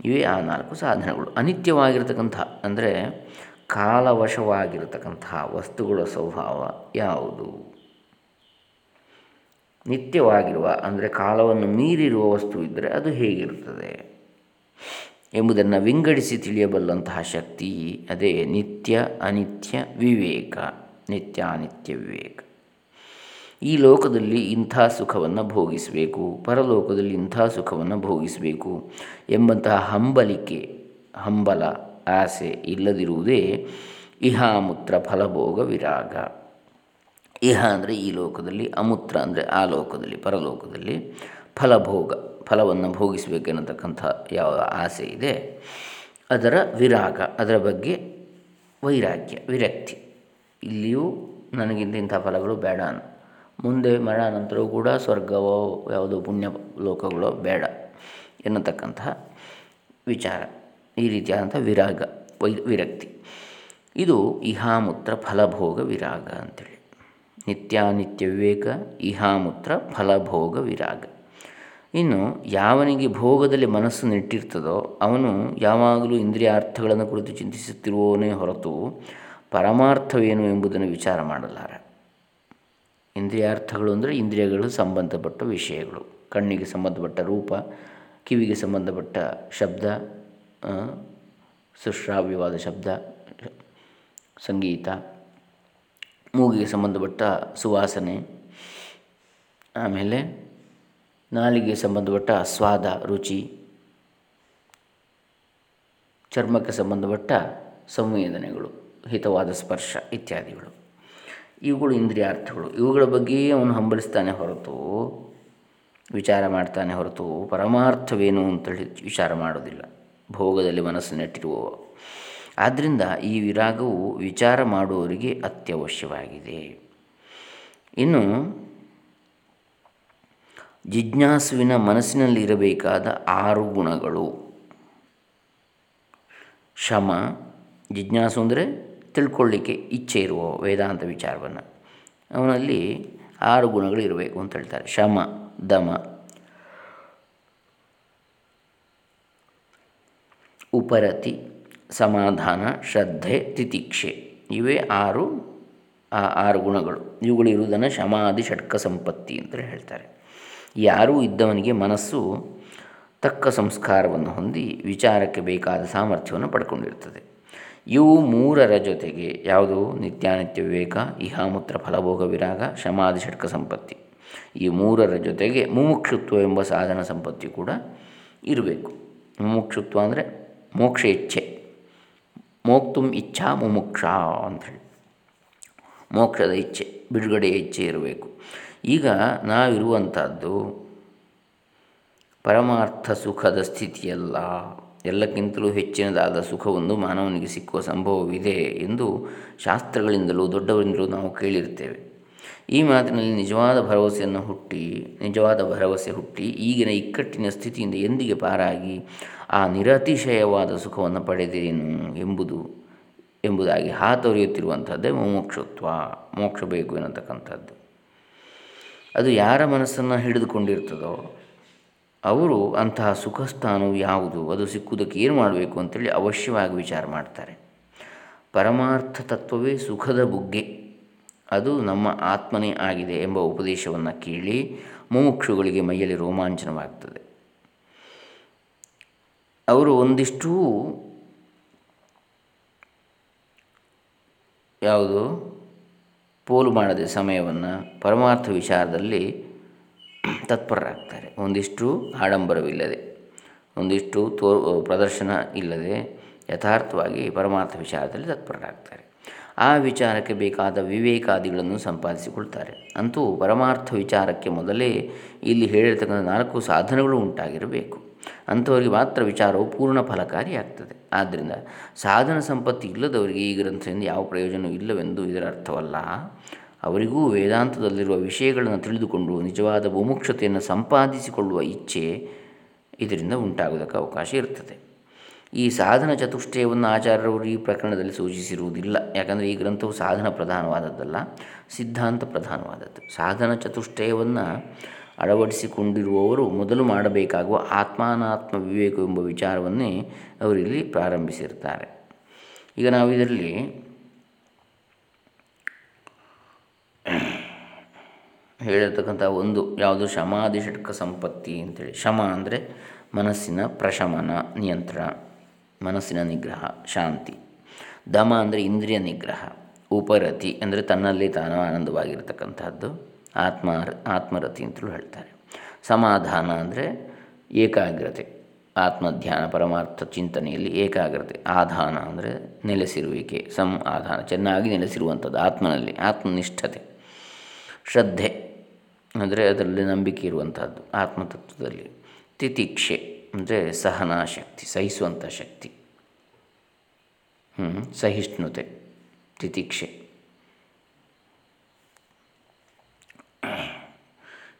ಇವೇ ಆ ನಾಲ್ಕು ಸಾಧನಗಳು. ಅನಿತ್ಯವಾಗಿರತಕ್ಕಂಥ ಅಂದರೆ ಕಾಲವಶವಾಗಿರತಕ್ಕಂತಹ ವಸ್ತುಗಳ ಸ್ವಭಾವ ಯಾವುದು? ನಿತ್ಯವಾಗಿರುವ, ಅಂದರೆ ಕಾಲವನ್ನು ಮೀರಿರುವ ವಸ್ತು ಇದ್ದರೆ ಅದು ಹೇಗಿರುತ್ತದೆ? ಎಂಬುದನ್ನು ವಿಂಗಡಿಸಿ ತಿಳಿಯಬಲ್ಲಂತಹ ಶಕ್ತಿ ಅದೇ ನಿತ್ಯ ಅನಿತ್ಯ ವಿವೇಕ, ನಿತ್ಯ ಅನಿತ್ಯ ವಿವೇಕ. ಈ ಲೋಕದಲ್ಲಿ ಇಂಥ ಸುಖವನ್ನು ಭೋಗಿಸಬೇಕು, ಪರಲೋಕದಲ್ಲಿ ಇಂಥ ಸುಖವನ್ನು ಭೋಗಿಸಬೇಕು ಎಂಬಂತಹ ಹಂಬಲಿಕೆ, ಹಂಬಲ ಆಸೆ ಇಲ್ಲದಿರುವುದೇ ಇಹಾಮೂತ್ರ ಫಲಭೋಗ ವಿರಾಗ. ಇಹ ಅಂದರೆ ಈ ಲೋಕದಲ್ಲಿ, ಅಮೂತ್ರ ಅಂದರೆ ಆ ಲೋಕದಲ್ಲಿ, ಪರಲೋಕದಲ್ಲಿ ಫಲಭೋಗ, ಫಲವನ್ನು ಭೋಗಿಸಬೇಕೆನ್ನತಕ್ಕಂಥ ಯಾವ ಆಸೆ ಇದೆ. ಅದರ ವಿರಾಗ, ಅದರ ಬಗ್ಗೆ ವೈರಾಗ್ಯ, ವಿರಕ್ತಿ. ಇಲ್ಲಿಯೂ ನನಗಿಂತ ಇಂಥ ಫಲಗಳು ಬೇಡ ಮುಂದೆ ಮರಣ ನಂತರವೂ ಕೂಡ ಸ್ವರ್ಗವೋ ಯಾವುದೋ ಪುಣ್ಯ ಲೋಕಗಳೋ ಬೇಡ ಎನ್ನತಕ್ಕಂತಹ ವಿಚಾರ. ಈ ರೀತಿಯಾದಂಥ ವಿರಾಗ, ವೈ, ವಿರಕ್ತಿ. ಇದು ಇಹಾಮೂತ್ರ ಫಲಭೋಗ ವಿರಾಗ ಅಂತೇಳಿ. ನಿತ್ಯಾನಿತ್ಯ ವಿವೇಕ, ಇಹಾಮೂತ್ರ ಫಲಭೋಗ ವಿರಾಗ. ಇನ್ನು ಯಾವನಿಗೆ ಭೋಗದಲ್ಲಿ ಮನಸ್ಸು ನೆಟ್ಟಿರ್ತದೋ, ಅವನು ಯಾವಾಗಲೂ ಇಂದ್ರಿಯಾರ್ಥಗಳನ್ನು ಕುರಿತು ಚಿಂತಿಸುತ್ತಿರುವವನೇ ಹೊರತು ಪರಮಾರ್ಥವೇನು ಎಂಬುದನ್ನು ವಿಚಾರ ಮಾಡಲಾರ. ಇಂದ್ರಿಯಾರ್ಥಗಳು ಅಂದರೆ ಇಂದ್ರಿಯಗಳು ಸಂಬಂಧಪಟ್ಟ ವಿಷಯಗಳು. ಕಣ್ಣಿಗೆ ಸಂಬಂಧಪಟ್ಟ ರೂಪ, ಕಿವಿಗೆ ಸಂಬಂಧಪಟ್ಟ ಶಬ್ದ ಸುಶ್ರಾವ್ಯವಾದ ಶಬ್ದ, ಸಂಗೀತ, ಮೂಗಿಗೆ ಸಂಬಂಧಪಟ್ಟ ಸುವಾಸನೆ, ಆಮೇಲೆ ನಾಲಿಗೆ ಸಂಬಂಧಪಟ್ಟ ಸ್ವಾದ ರುಚಿ, ಚರ್ಮಕ್ಕೆ ಸಂಬಂಧಪಟ್ಟ ಸಂವೇದನೆಗಳು, ಹಿತವಾದ ಸ್ಪರ್ಶ ಇತ್ಯಾದಿಗಳು. ಇವುಗಳು ಇಂದ್ರಿಯಾರ್ಥಗಳು. ಇವುಗಳ ಬಗ್ಗೆಯೇ ಅವನು ಹಂಬಲಿಸ್ತಾನೆ ಹೊರತು, ವಿಚಾರ ಮಾಡ್ತಾನೆ ಹೊರತು ಪರಮಾರ್ಥವೇನು ಅಂತೇಳಿ ವಿಚಾರ ಮಾಡೋದಿಲ್ಲ. ಭೋಗದಲ್ಲಿ ಮನಸ್ಸು ನೆಟ್ಟಿರುವವ. ಆದ್ದರಿಂದ ಈ ವಿರಾಗವು ವಿಚಾರ ಮಾಡುವವರಿಗೆ ಅತ್ಯವಶ್ಯವಾಗಿದೆ. ಇನ್ನು ಜಿಜ್ಞಾಸುವಿನ ಮನಸ್ಸಿನಲ್ಲಿ ಇರಬೇಕಾದ ಆರು ಗುಣಗಳು. ಶಮ ಜಿಜ್ಞಾಸು ಅಂದರೆ ತಿಳ್ಕೊಳ್ಳಿಕ್ಕೆ ಇಚ್ಛೆ ಇರುವ ವೇದಾಂತ ವಿಚಾರವನ್ನು. ಅವನಲ್ಲಿ ಆರು ಗುಣಗಳು ಇರಬೇಕು ಅಂತ ಹೇಳ್ತಾರೆ. ಶಮ ದಮ ಉಪರತಿ, ಸಮಾಧಾನ, ಶ್ರದ್ಧೆ, ತಿತಿಕ್ಷೆ. ಇವೇ ಆರು ಆರು ಗುಣಗಳು. ಇವುಗಳು ಇರುವುದನ್ನು ಶಮಾದಿ ಷಟ್ಕ ಸಂಪತ್ತಿ ಅಂತ ಹೇಳ್ತಾರೆ. ಯಾರೂ ಇದ್ದವನಿಗೆ ಮನಸ್ಸು ತಕ್ಕ ಸಂಸ್ಕಾರವನ್ನು ಹೊಂದಿ ವಿಚಾರಕ್ಕೆ ಬೇಕಾದ ಸಾಮರ್ಥ್ಯವನ್ನು ಪಡ್ಕೊಂಡಿರ್ತದೆ. ಇವು ಮೂರರ ಜೊತೆಗೆ ಯಾವುದು? ನಿತ್ಯಾನಿತ್ಯ ವಿವೇಕ, ಇಹಾಮೂತ್ರ ಫಲಭೋಗ ವಿರಾಗ, ಶಮಾದಿ ಷಟ್ಕ ಸಂಪತ್ತಿ. ಈ ಮೂರರ ಜೊತೆಗೆ ಮುಮುಕ್ಷುತ್ವ ಎಂಬ ಸಾಧನ ಸಂಪತ್ತಿ ಕೂಡ ಇರಬೇಕು. ಮುಮುಕ್ಷುತ್ವ ಅಂದರೆ ಮೋಕ್ಷ ಇಚ್ಛೆ ಮೋಕ್ತುಂ ಇಚ್ಛಾ ಮುಮುಕ್ಷ ಅಂಥೇಳಿ ಮೋಕ್ಷದ ಇಚ್ಛೆ ಬಿಡುಗಡೆಯ ಇಚ್ಛೆ ಇರಬೇಕು. ಈಗ ನಾವಿರುವಂಥದ್ದು ಪರಮಾರ್ಥ ಸುಖದ ಸ್ಥಿತಿಯಲ್ಲ. ಎಲ್ಲಕ್ಕಿಂತಲೂ ಹೆಚ್ಚಿನದಾದ ಸುಖವೊಂದು ಮಾನವನಿಗೆ ಸಿಕ್ಕುವ ಸಂಭವವಿದೆ ಎಂದು ಶಾಸ್ತ್ರಗಳಿಂದಲೂ ದೊಡ್ಡವರಿಂದಲೂ ನಾವು ಕೇಳಿರ್ತೇವೆ. ಈ ಮಾತಿನಲ್ಲಿ ನಿಜವಾದ ಭರವಸೆಯನ್ನು ಹುಟ್ಟಿ, ನಿಜವಾದ ಭರವಸೆ ಹುಟ್ಟಿ ಈಗಿನ ಇಕ್ಕಟ್ಟಿನ ಸ್ಥಿತಿಯಿಂದ ಎಂದಿಗೆ ಪಾರಾಗಿ ಆ ನಿರತಿಶಯವಾದ ಸುಖವನ್ನು ಪಡೆದೇನು ಎಂಬುದು, ಎಂಬುದಾಗಿ ಹಾತೊರೆಯುತ್ತಿರುವಂಥದ್ದೇ ಮೋಕ್ಷತ್ವ, ಮೋಕ್ಷ ಬೇಕು ಎನ್ನತಕ್ಕಂಥದ್ದು. ಅದು ಯಾರ ಮನಸ್ಸನ್ನು ಹಿಡಿದುಕೊಂಡಿರ್ತದೋ, ಅವರು ಅಂತಹ ಸುಖ ಸ್ಥಾನವು ಯಾವುದು, ಅದು ಸಿಕ್ಕುವುದಕ್ಕೆ ಏನು ಮಾಡಬೇಕು ಅಂತೇಳಿ ಅವಶ್ಯವಾಗಿ ವಿಚಾರ ಮಾಡ್ತಾರೆ. ಪರಮಾರ್ಥ ತತ್ವವೇ ಸುಖದ ಬುಗ್ಗೆ. ಅದು ನಮ್ಮ ಆತ್ಮನೇ ಆಗಿದೆ ಎಂಬ ಉಪದೇಶವನ್ನು ಕೇಳಿ ಮುಮುಕ್ಷುಗಳಿಗೆ ಮೈಯಲ್ಲಿ ರೋಮಾಂಚನವಾಗ್ತದೆ. ಅವರು ಒಂದಿಷ್ಟು ಯಾವುದು? ಪೋಲು ಮಾಡದೆ ಸಮಯವನ್ನು ಪರಮಾರ್ಥ ವಿಚಾರದಲ್ಲಿ ತತ್ಪರರಾಗ್ತಾರೆ. ಒಂದಿಷ್ಟು ಆಡಂಬರವಿಲ್ಲದೆ, ಒಂದಿಷ್ಟು ತೋ ಪ್ರದರ್ಶನ ಇಲ್ಲದೆ ಯಥಾರ್ಥವಾಗಿ ಪರಮಾರ್ಥ ವಿಚಾರದಲ್ಲಿ ತತ್ಪರರಾಗ್ತಾರೆ. ಆ ವಿಚಾರಕ್ಕೆ ಬೇಕಾದ ವಿವೇಕಾದಿಗಳನ್ನು ಸಂಪಾದಿಸಿಕೊಳ್ತಾರೆ. ಅಂತೂ ಪರಮಾರ್ಥ ವಿಚಾರಕ್ಕೆ ಮೊದಲೇ ಇಲ್ಲಿ ಹೇಳಿರ್ತಕ್ಕಂಥ ನಾಲ್ಕು ಸಾಧನಗಳು ಉಂಟಾಗಿರಬೇಕು. ಅಂಥವರಿಗೆ ಮಾತ್ರ ವಿಚಾರವು ಪೂರ್ಣ ಫಲಕಾರಿಯಾಗ್ತದೆ ಆದ್ದರಿಂದ ಸಾಧನ ಸಂಪತ್ತಿ ಇಲ್ಲದವರಿಗೆ ಈ ಗ್ರಂಥದಿಂದ ಯಾವ ಪ್ರಯೋಜನ ಇಲ್ಲವೆಂದು ಇದರ ಅರ್ಥವಲ್ಲ. ಅವರಿಗೂ ವೇದಾಂತದಲ್ಲಿರುವ ವಿಷಯಗಳನ್ನು ತಿಳಿದುಕೊಂಡು ನಿಜವಾದ ಮುಮುಕ್ಷತೆಯನ್ನು ಸಂಪಾದಿಸಿಕೊಳ್ಳುವ ಇಚ್ಛೆ ಇದರಿಂದ ಉಂಟಾಗುವುದಕ್ಕೆ ಅವಕಾಶ ಇರ್ತದೆ. ಈ ಸಾಧನ ಚತುಷ್ಟಯವನ್ನು ಆಚಾರ್ಯರವರು ಈ ಪ್ರಕರಣದಲ್ಲಿ ಸೂಚಿಸಿರುವುದಿಲ್ಲ. ಯಾಕಂದರೆ ಈ ಗ್ರಂಥವು ಸಾಧನ ಪ್ರಧಾನವಾದದ್ದಲ್ಲ, ಸಿದ್ಧಾಂತ ಪ್ರಧಾನವಾದದ್ದು. ಸಾಧನ ಚತುಷ್ಟಯವನ್ನು ಅಳವಡಿಸಿಕೊಂಡಿರುವವರು ಮೊದಲು ಮಾಡಬೇಕಾಗುವ ಆತ್ಮಾನಾತ್ಮ ವಿವೇಕ ಎಂಬ ವಿಚಾರವನ್ನೇ ಅವರಿಲ್ಲಿ ಪ್ರಾರಂಭಿಸಿರ್ತಾರೆ. ಈಗ ನಾವು ಇದರಲ್ಲಿ ಹೇಳಿರ್ತಕ್ಕಂಥ ಒಂದು ಯಾವುದು ಶಮಾದಿ ಷಟ್ಕ ಸಂಪತ್ತಿ ಅಂತೇಳಿ. ಶಮ ಅಂದರೆ ಮನಸ್ಸಿನ ಪ್ರಶಮನ, ನಿಯಂತ್ರಣ, ಮನಸ್ಸಿನ ನಿಗ್ರಹ, ಶಾಂತಿ. ದಮ ಅಂದರೆ ಇಂದ್ರಿಯ ನಿಗ್ರಹ, ಉಪರತಿ ಅಂದರೆ ತನ್ನಲ್ಲಿ ತಾನು ಆನಂದವಾಗಿರ್ತಕ್ಕಂಥದ್ದು. ಆತ್ಮ ಆತ್ಮರತಿ ಅಂತಲೂ ಹೇಳ್ತಾರೆ. ಸಮಾಧಾನ ಅಂದರೆ ಏಕಾಗ್ರತೆ. ಆತ್ಮಧ್ಯಾನ, ಪರಮಾರ್ಥ ಚಿಂತನೆಯಲ್ಲಿ ಏಕಾಗ್ರತೆ. ಆಧಾನ ಅಂದರೆ ನೆಲೆಸಿರುವಿಕೆ, ಸಂ ಆಧಾನ, ಚೆನ್ನಾಗಿ ನೆಲೆಸಿರುವಂಥದ್ದು ಆತ್ಮನಲ್ಲಿ, ಆತ್ಮನಿಷ್ಠತೆ. ಶ್ರದ್ಧೆ ಅಂದರೆ ಅದರಲ್ಲಿ ನಂಬಿಕೆ ಇರುವಂಥದ್ದು ಆತ್ಮತತ್ವದಲ್ಲಿ. ತಿತಿಕ್ಷೆ ಅಂದರೆ ಸಹನಾ ಶಕ್ತಿ ಸಹಿಸುವಂಥ ಶಕ್ತಿ. ಸಹಿಷ್ಣುತೆ, ತಿತಿಕ್ಷೆ.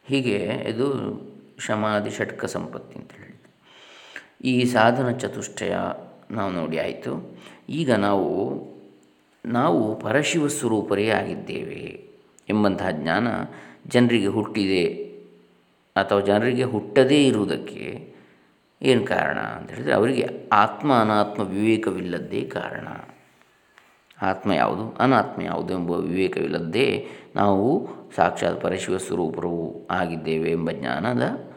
ಹೀಗೆ ಇದು ಶಮಾದಿ ಷಟ್ಕ ಸಂಪತ್ತಿ ಅಂತ ಹೇಳಿ ಈ ಸಾಧನ ಚತುಷ್ಟಯ ನಾವು ನೋಡಿ ಆಯಿತು. ಈಗ ನಾವು ನಾವು ಪರಶಿವ ಸ್ವರೂಪರೇ ಆಗಿದ್ದೇವೆ ಎಂಬಂತಹ ಜ್ಞಾನ ಜನರಿಗೆ ಹುಟ್ಟಿದೆ ಅಥವಾ ಜನರಿಗೆ ಹುಟ್ಟದೇ ಇರುವುದಕ್ಕೆ ಏನು ಕಾರಣ ಅಂತ ಹೇಳಿದರೆ ಅವರಿಗೆ ಆತ್ಮ ಅನಾತ್ಮ ವಿವೇಕವಿಲ್ಲದ್ದೇ ಕಾರಣ. ಆತ್ಮ ಯಾವುದು? ಅನಾತ್ಮ ಯಾವುದು ಎಂಬ ವಿವೇಕವಿಲ್ಲದ್ದೇ ನಾವು ಸಾಕ್ಷಾತ್ ಪರಶಿವ ಸ್ವರೂಪರು ಆಗಿದ್ದೇವೆ ಎಂಬ ಜ್ಞಾನದ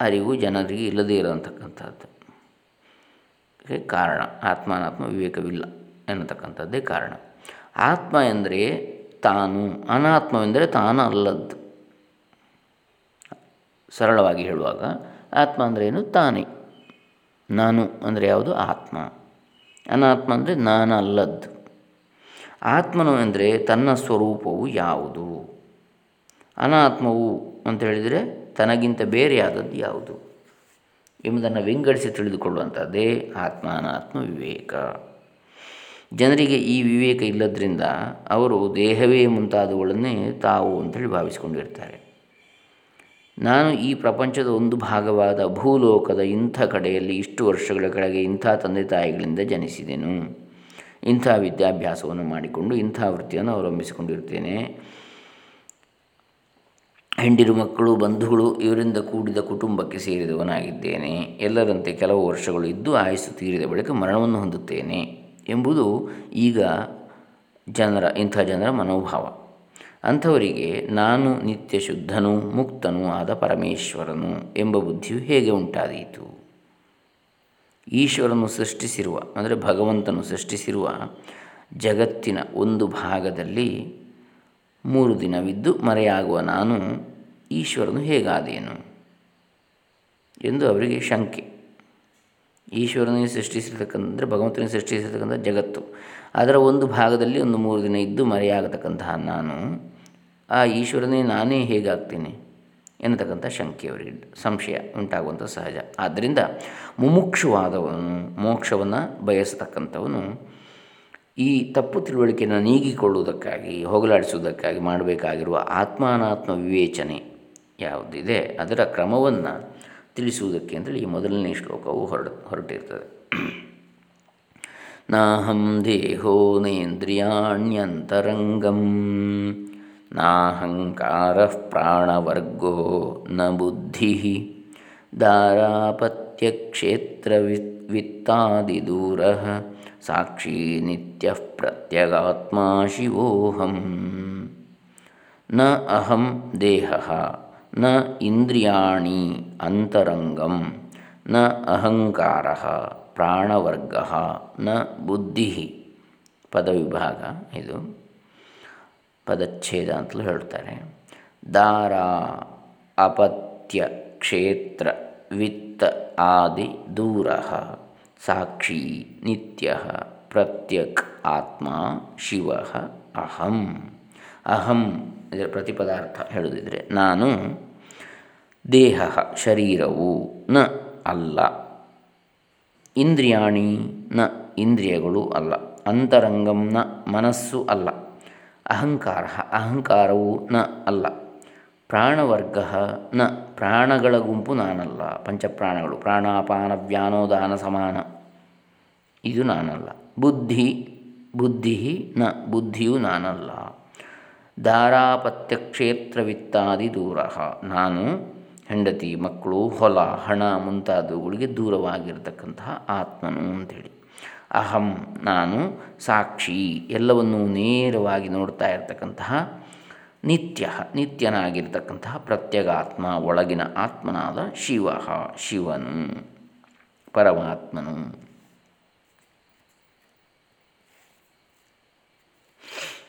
ಅರಿವು ಜನರಿಗೆ ಇಲ್ಲದೇ ಇರತಕ್ಕಂಥದ್ದು. ಕಾರಣ. ಆತ್ಮ, ಅನಾತ್ಮ ವಿವೇಕವಿಲ್ಲ ಎನ್ನತಕ್ಕಂಥದ್ದೇ ಕಾರಣ. ಆತ್ಮ ಎಂದರೆ ತಾನು ಅನಾತ್ಮವೆಂದರೆ ತಾನು ಅಲ್ಲದ್ದು ಸರಳವಾಗಿ ಹೇಳುವಾಗ ಆತ್ಮ ಅಂದರೆ ಏನು? ತಾನೇ. ನಾನು ಅಂದರೆ ಯಾವುದು? ಆತ್ಮ. ಅನಾತ್ಮ ಅಂದರೆ ನಾನು ಅಲ್ಲದ್ದು. ಆತ್ಮನು ಅಂದರೆ ತನ್ನ ಸ್ವರೂಪವು ಯಾವುದು? ಅನಾತ್ಮವು ಅಂತ ಹೇಳಿದರೆ ತನಗಿಂತ ಬೇರೆಯಾದದ್ದು ಯಾವುದು? ಎಂಬುದನ್ನು ವಿಂಗಡಿಸಿ ತಿಳಿದುಕೊಳ್ಳುವಂಥದ್ದೇ ಆತ್ಮ ಅನಾತ್ಮ ವಿವೇಕ. ಜನರಿಗೆ ಈ ವಿವೇಕ ಇಲ್ಲದ್ರಿಂದ ಅವರು ದೇಹವೇ ಮುಂತಾದವುಗಳನ್ನೇ ತಾವು ಅಂತೇಳಿ ಭಾವಿಸಿಕೊಂಡಿರ್ತಾರೆ. ನಾನು ಈ ಪ್ರಪಂಚದ ಒಂದು ಭಾಗವಾದ ಭೂಲೋಕದ ಇಂಥ ಕಡೆಯಲ್ಲಿ ಇಷ್ಟು ವರ್ಷಗಳ ಕೆಳಗೆ ಇಂಥ ತಂದೆ ತಾಯಿಗಳಿಂದ ಜನಿಸಿದೆನು. ಇಂಥ ವಿದ್ಯಾಭ್ಯಾಸವನ್ನು ಮಾಡಿಕೊಂಡು ಇಂಥ ವೃತ್ತಿಯನ್ನು ಅವಲಂಬಿಸಿಕೊಂಡಿರ್ತೇನೆ. ಹೆಂಡಿರು ಮಕ್ಕಳು, ಬಂಧುಗಳು ಇವರಿಂದ ಕೂಡಿದ ಕುಟುಂಬಕ್ಕೆ ಸೇರಿದವನಾಗಿದ್ದೇನೆ. ಎಲ್ಲರಂತೆ ಕೆಲವು ವರ್ಷಗಳು ಇದ್ದು ಆಯಸ್ಸು ತೀರಿದ ಬಳಿಕ ಮರಣವನ್ನು ಹೊಂದುತ್ತೇನೆ ಎಂಬುದು ಈಗ ಜನರ ಇಂಥ ಜನರ ಮನೋಭಾವ. ಅಂಥವರಿಗೆ ನಾನು ನಿತ್ಯ ಶುದ್ಧನೂ ಮುಕ್ತನೂ ಆದ ಪರಮೇಶ್ವರನು ಎಂಬ ಬುದ್ಧಿಯು ಹೇಗೆ ಉಂಟಾದೀತು? ಈಶ್ವರನು ಸೃಷ್ಟಿಸಿರುವ, ಅಂದರೆ ಭಗವಂತನು ಸೃಷ್ಟಿಸಿರುವ ಜಗತ್ತಿನ ಒಂದು ಭಾಗದಲ್ಲಿ ಮೂರು ದಿನವಿದ್ದು ಮರೆಯಾಗುವ ನಾನು ಈಶ್ವರನು ಹೇಗಾದೇನು? ಎಂದು ಅವರಿಗೆ ಶಂಕೆ. ಈಶ್ವರನೇ ಸೃಷ್ಟಿಸಿರ್ತಕ್ಕಂಥ, ಭಗವಂತನೇ ಸೃಷ್ಟಿಸಿರ್ತಕ್ಕಂಥ ಜಗತ್ತು. ಅದರ ಒಂದು ಭಾಗದಲ್ಲಿ ಒಂದು ಮೂರು ದಿನ ಇದ್ದು ಮರೆಯಾಗತಕ್ಕಂತಹ ನಾನು ಆ ಈಶ್ವರನೇ ನಾನೇ ಹೇಗಾಗ್ತೀನಿ? ಎನ್ನತಕ್ಕಂಥ ಶಂಕೆ ಅವರಿಗೆ ಸಂಶಯ ಉಂಟಾಗುವಂಥ ಸಹಜ. ಆದ್ದರಿಂದ ಮುಮುಕ್ಷುವಾದವನು, ಮೋಕ್ಷವನ್ನು ಬಯಸತಕ್ಕಂಥವನು ಈ ತಪ್ಪು ತಿಳುವಳಿಕೆಯನ್ನು ನೀಗಿಕೊಳ್ಳುವುದಕ್ಕಾಗಿ, ಹೋಗಲಾಡಿಸುವುದಕ್ಕಾಗಿ ಮಾಡಬೇಕಾಗಿರುವ ಆತ್ಮಾನಾತ್ಮ ವಿವೇಚನೆ ಯಾವುದಿದೆ, ಅದರ ಕ್ರಮವನ್ನು ತಿಳಿಸುವುದಕ್ಕೆ ಅಂತೇಳಿ ಈ ಮೊದಲನೇ ಶ್ಲೋಕವು ಹೊರಡ, ಹೊರಟಿರ್ತದೆ. ನಾಹಂ ದೇಹೋ ನೇಂದ್ರಿಯಾಣ್ಯಂತರಂಗಂ. ನಾಹಂಕಾರ ಪ್ರಾಣವರ್ಗೋ ನ ಬುದ್ಧಿ. ದಾರಾಪತ್ಯಕ್ಷೇತ್ರವಿತ್ತಾದಿದೂರ ಸಾಕ್ಷಿ ನಿತ್ಯ ಪ್ರತ್ಯಗಾತ್ಮ ಶಿವೋಹಂ. ನ ಅಹಂ ದೇಹ. ನ ಇಂದ್ರಿಯಾಣಿ ಅಂತರಂಗಂ. ನ ಅಹಂಕಾರ ಪ್ರಾಣವರ್ಗ. ನ ಬುದ್ಧಿ. ಪದವಿಭಾಗ ಇದು. ಪದಚ್ಛೇದ ಅಂತಲೂ ಹೇಳ್ತಾರೆ. ದಾರ, ಅಪತ್ಯ, ಕ್ಷೇತ್ರ, ವಿತ್ತ ಆದಿ ದೂರ ಸಾಕ್ಷಿ, ನಿತ್ಯ, ಪ್ರತ್ಯಕ್, ಆತ್ಮ ಶಿವ ಅಹಂ. ಅಹಂ ಇದರ ಪ್ರತಿಪದಾರ್ಥ ಹೇಳುದಿದ್ರೆ ನಾನು ದೇಹ, ಶರೀರವು ನ ಅಲ್ಲ. ಇಂದ್ರಿಯಾಣಿ ನ ಇಂದ್ರಿಯಗಳು ಅಲ್ಲ. ಅಂತರಂಗಂನ ಮನಸ್ಸು ಅಲ್ಲ. ಅಹಂಕಾರ, ಅಹಂಕಾರವು ನ ಅಲ್ಲ. ಪ್ರಾಣವರ್ಗ ನ ಪ್ರಾಣಗಳ ಗುಂಪು ನಾನಲ್ಲ. ಪಂಚಪ್ರಾಣಗಳು, ಪ್ರಾಣಾಪಾನ ವ್ಯಾನೋದಾನ ಸಮಾನ. ಇದು ನಾನಲ್ಲ. ಬುದ್ಧಿ ಬುದ್ಧಿ ನ ಬುದ್ಧಿಯು ನಾನಲ್ಲ. ದಾರಾಪತ್ಯಕ್ಷೇತ್ರವಿತ್ತಾದಿ ದೂರ. ನಾನು, ಹೆಂಡತಿ, ಮಕ್ಕಳು, ಹೊಲ, ಹಣ ಮುಂತಾದವುಗಳಿಗೆ ದೂರವಾಗಿರತಕ್ಕಂತಹ ಆತ್ಮನು ಅಂಥೇಳಿ ಅಹಂ ನಾನು ಸಾಕ್ಷಿ ಎಲ್ಲವನ್ನೂ ನೇರವಾಗಿ ನೋಡ್ತಾ ಇರತಕ್ಕಂತಹ ನಿತ್ಯ, ನಿತ್ಯನಾಗಿರ್ತಕ್ಕಂತಹ ಪ್ರತ್ಯಗಾತ್ಮ, ಒಳಗಿನ ಆತ್ಮನಾದ ಶಿವ ಶಿವನು, ಪರಮಾತ್ಮನು.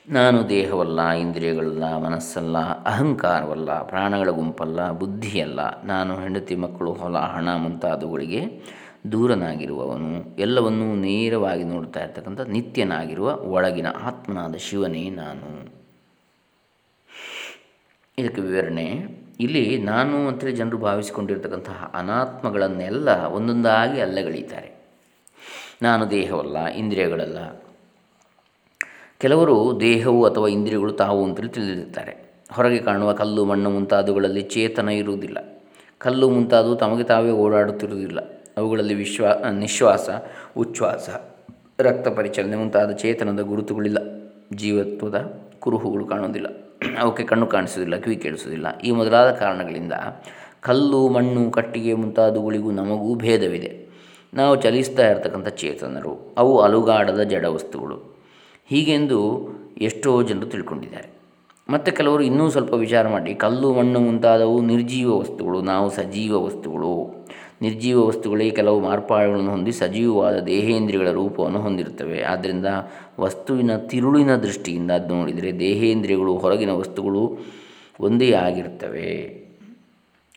ನಾನು ದೇಹವಲ್ಲ ಇಂದ್ರಿಯಗಳಲ್ಲ ಮನಸ್ಸಲ್ಲ, ಅಹಂಕಾರವಲ್ಲ, ಪ್ರಾಣಗಳ ಗುಂಪಲ್ಲ, ಬುದ್ಧಿಯಲ್ಲ, ನಾನು ಹೆಂಡತಿ ಮಕ್ಕಳು, ಹೊಲ, ಹಣ ಮುಂತಾದವುಗಳಿಗೆ ದೂರನಾಗಿರುವವನು ಎಲ್ಲವನ್ನೂ ನೇರವಾಗಿ ನೋಡ್ತಾ ಇರ್ತಕ್ಕಂಥ ನಿತ್ಯನಾಗಿರುವ ಒಳಗಿನ ಆತ್ಮನಾದ ಶಿವನೇ ನಾನು. ಇದಕ್ಕೆ ವಿವರಣೆ, ಇಲ್ಲಿ ನಾನು ಅಂತೇಳಿ ಜನರು ಭಾವಿಸಿಕೊಂಡಿರ್ತಕ್ಕಂತಹ ಅನಾತ್ಮಗಳನ್ನೆಲ್ಲ ಒಂದೊಂದಾಗಿ ಅಲ್ಲಗಳೀತಾರೆ ನಾನು ದೇಹವಲ್ಲ, ಇಂದ್ರಿಯಗಳಲ್ಲ. ಕೆಲವರು ದೇಹವು ಅಥವಾ ಇಂದ್ರಿಯಗಳು ತಾವು ಅಂತೇಳಿ ತಿಳಿದಿರ್ತಾರೆ. ಹೊರಗೆ ಕಾಣುವ ಕಲ್ಲು, ಮಣ್ಣು ಮುಂತಾದವುಗಳಲ್ಲಿ ಚೇತನ ಇರುವುದಿಲ್ಲ. ಕಲ್ಲು ಮುಂತಾದವು ತಮಗೆ ತಾವೇ ಓಡಾಡುತ್ತಿರುವುದಿಲ್ಲ. ಅವುಗಳಲ್ಲಿ ವಿಶ್ವಾ, ನಿಶ್ವಾಸ, ಉಚ್ಛ್ವಾಸ, ರಕ್ತ ಪರಿಚಲನೆ ಮುಂತಾದ ಚೇತನದ ಗುರುತುಗಳಿಲ್ಲ. ಜೀವತ್ವದ ಕುರುಹುಗಳು ಕಾಣುವುದಿಲ್ಲ. ಅವಕ್ಕೆ ಕಣ್ಣು ಕಾಣಿಸುವುದಿಲ್ಲ, ಕಿವಿ ಕೇಳಿಸುವುದಿಲ್ಲ. ಈ ಮೊದಲಾದ ಕಾರಣಗಳಿಂದ ಕಲ್ಲು, ಮಣ್ಣು, ಕಟ್ಟಿಗೆ ಮುಂತಾದವುಗಳಿಗೂ ನಮಗೂ ಭೇದವಿದೆ. ನಾವು ಚಲಿಸ್ತಾ ಇರತಕ್ಕಂಥ ಚೇತನರು, ಅವು ಅಲುಗಾಡದ ಜಡ ವಸ್ತುಗಳು. ಹೀಗೆಂದು ಎಷ್ಟೋ ಜನರು ತಿಳ್ಕೊಂಡಿದ್ದಾರೆ. ಮತ್ತು ಕೆಲವರು ಇನ್ನೂ ಸ್ವಲ್ಪ ವಿಚಾರ ಮಾಡಿ, ಕಲ್ಲು, ಮಣ್ಣು ಮುಂತಾದವು ನಿರ್ಜೀವ ವಸ್ತುಗಳು, ನಾವು ಸಜೀವ ವಸ್ತುಗಳು. ನಿರ್ಜೀವ ವಸ್ತುಗಳೇ ಕೆಲವು ಮಾರ್ಪಾಡುಗಳನ್ನು ಹೊಂದಿ ಸಜೀವವಾದ ದೇಹೇಂದ್ರಿಯಗಳ ರೂಪವನ್ನು ಹೊಂದಿರುತ್ತವೆ. ಆದ್ದರಿಂದ ವಸ್ತುವಿನ ತಿರುಳಿನ ದೃಷ್ಟಿಯಿಂದ ಅದು ನೋಡಿದರೆ ದೇಹೇಂದ್ರಿಯಗಳು ಹೊರಗಿನ ವಸ್ತುಗಳು ಒಂದೇ ಆಗಿರ್ತವೆ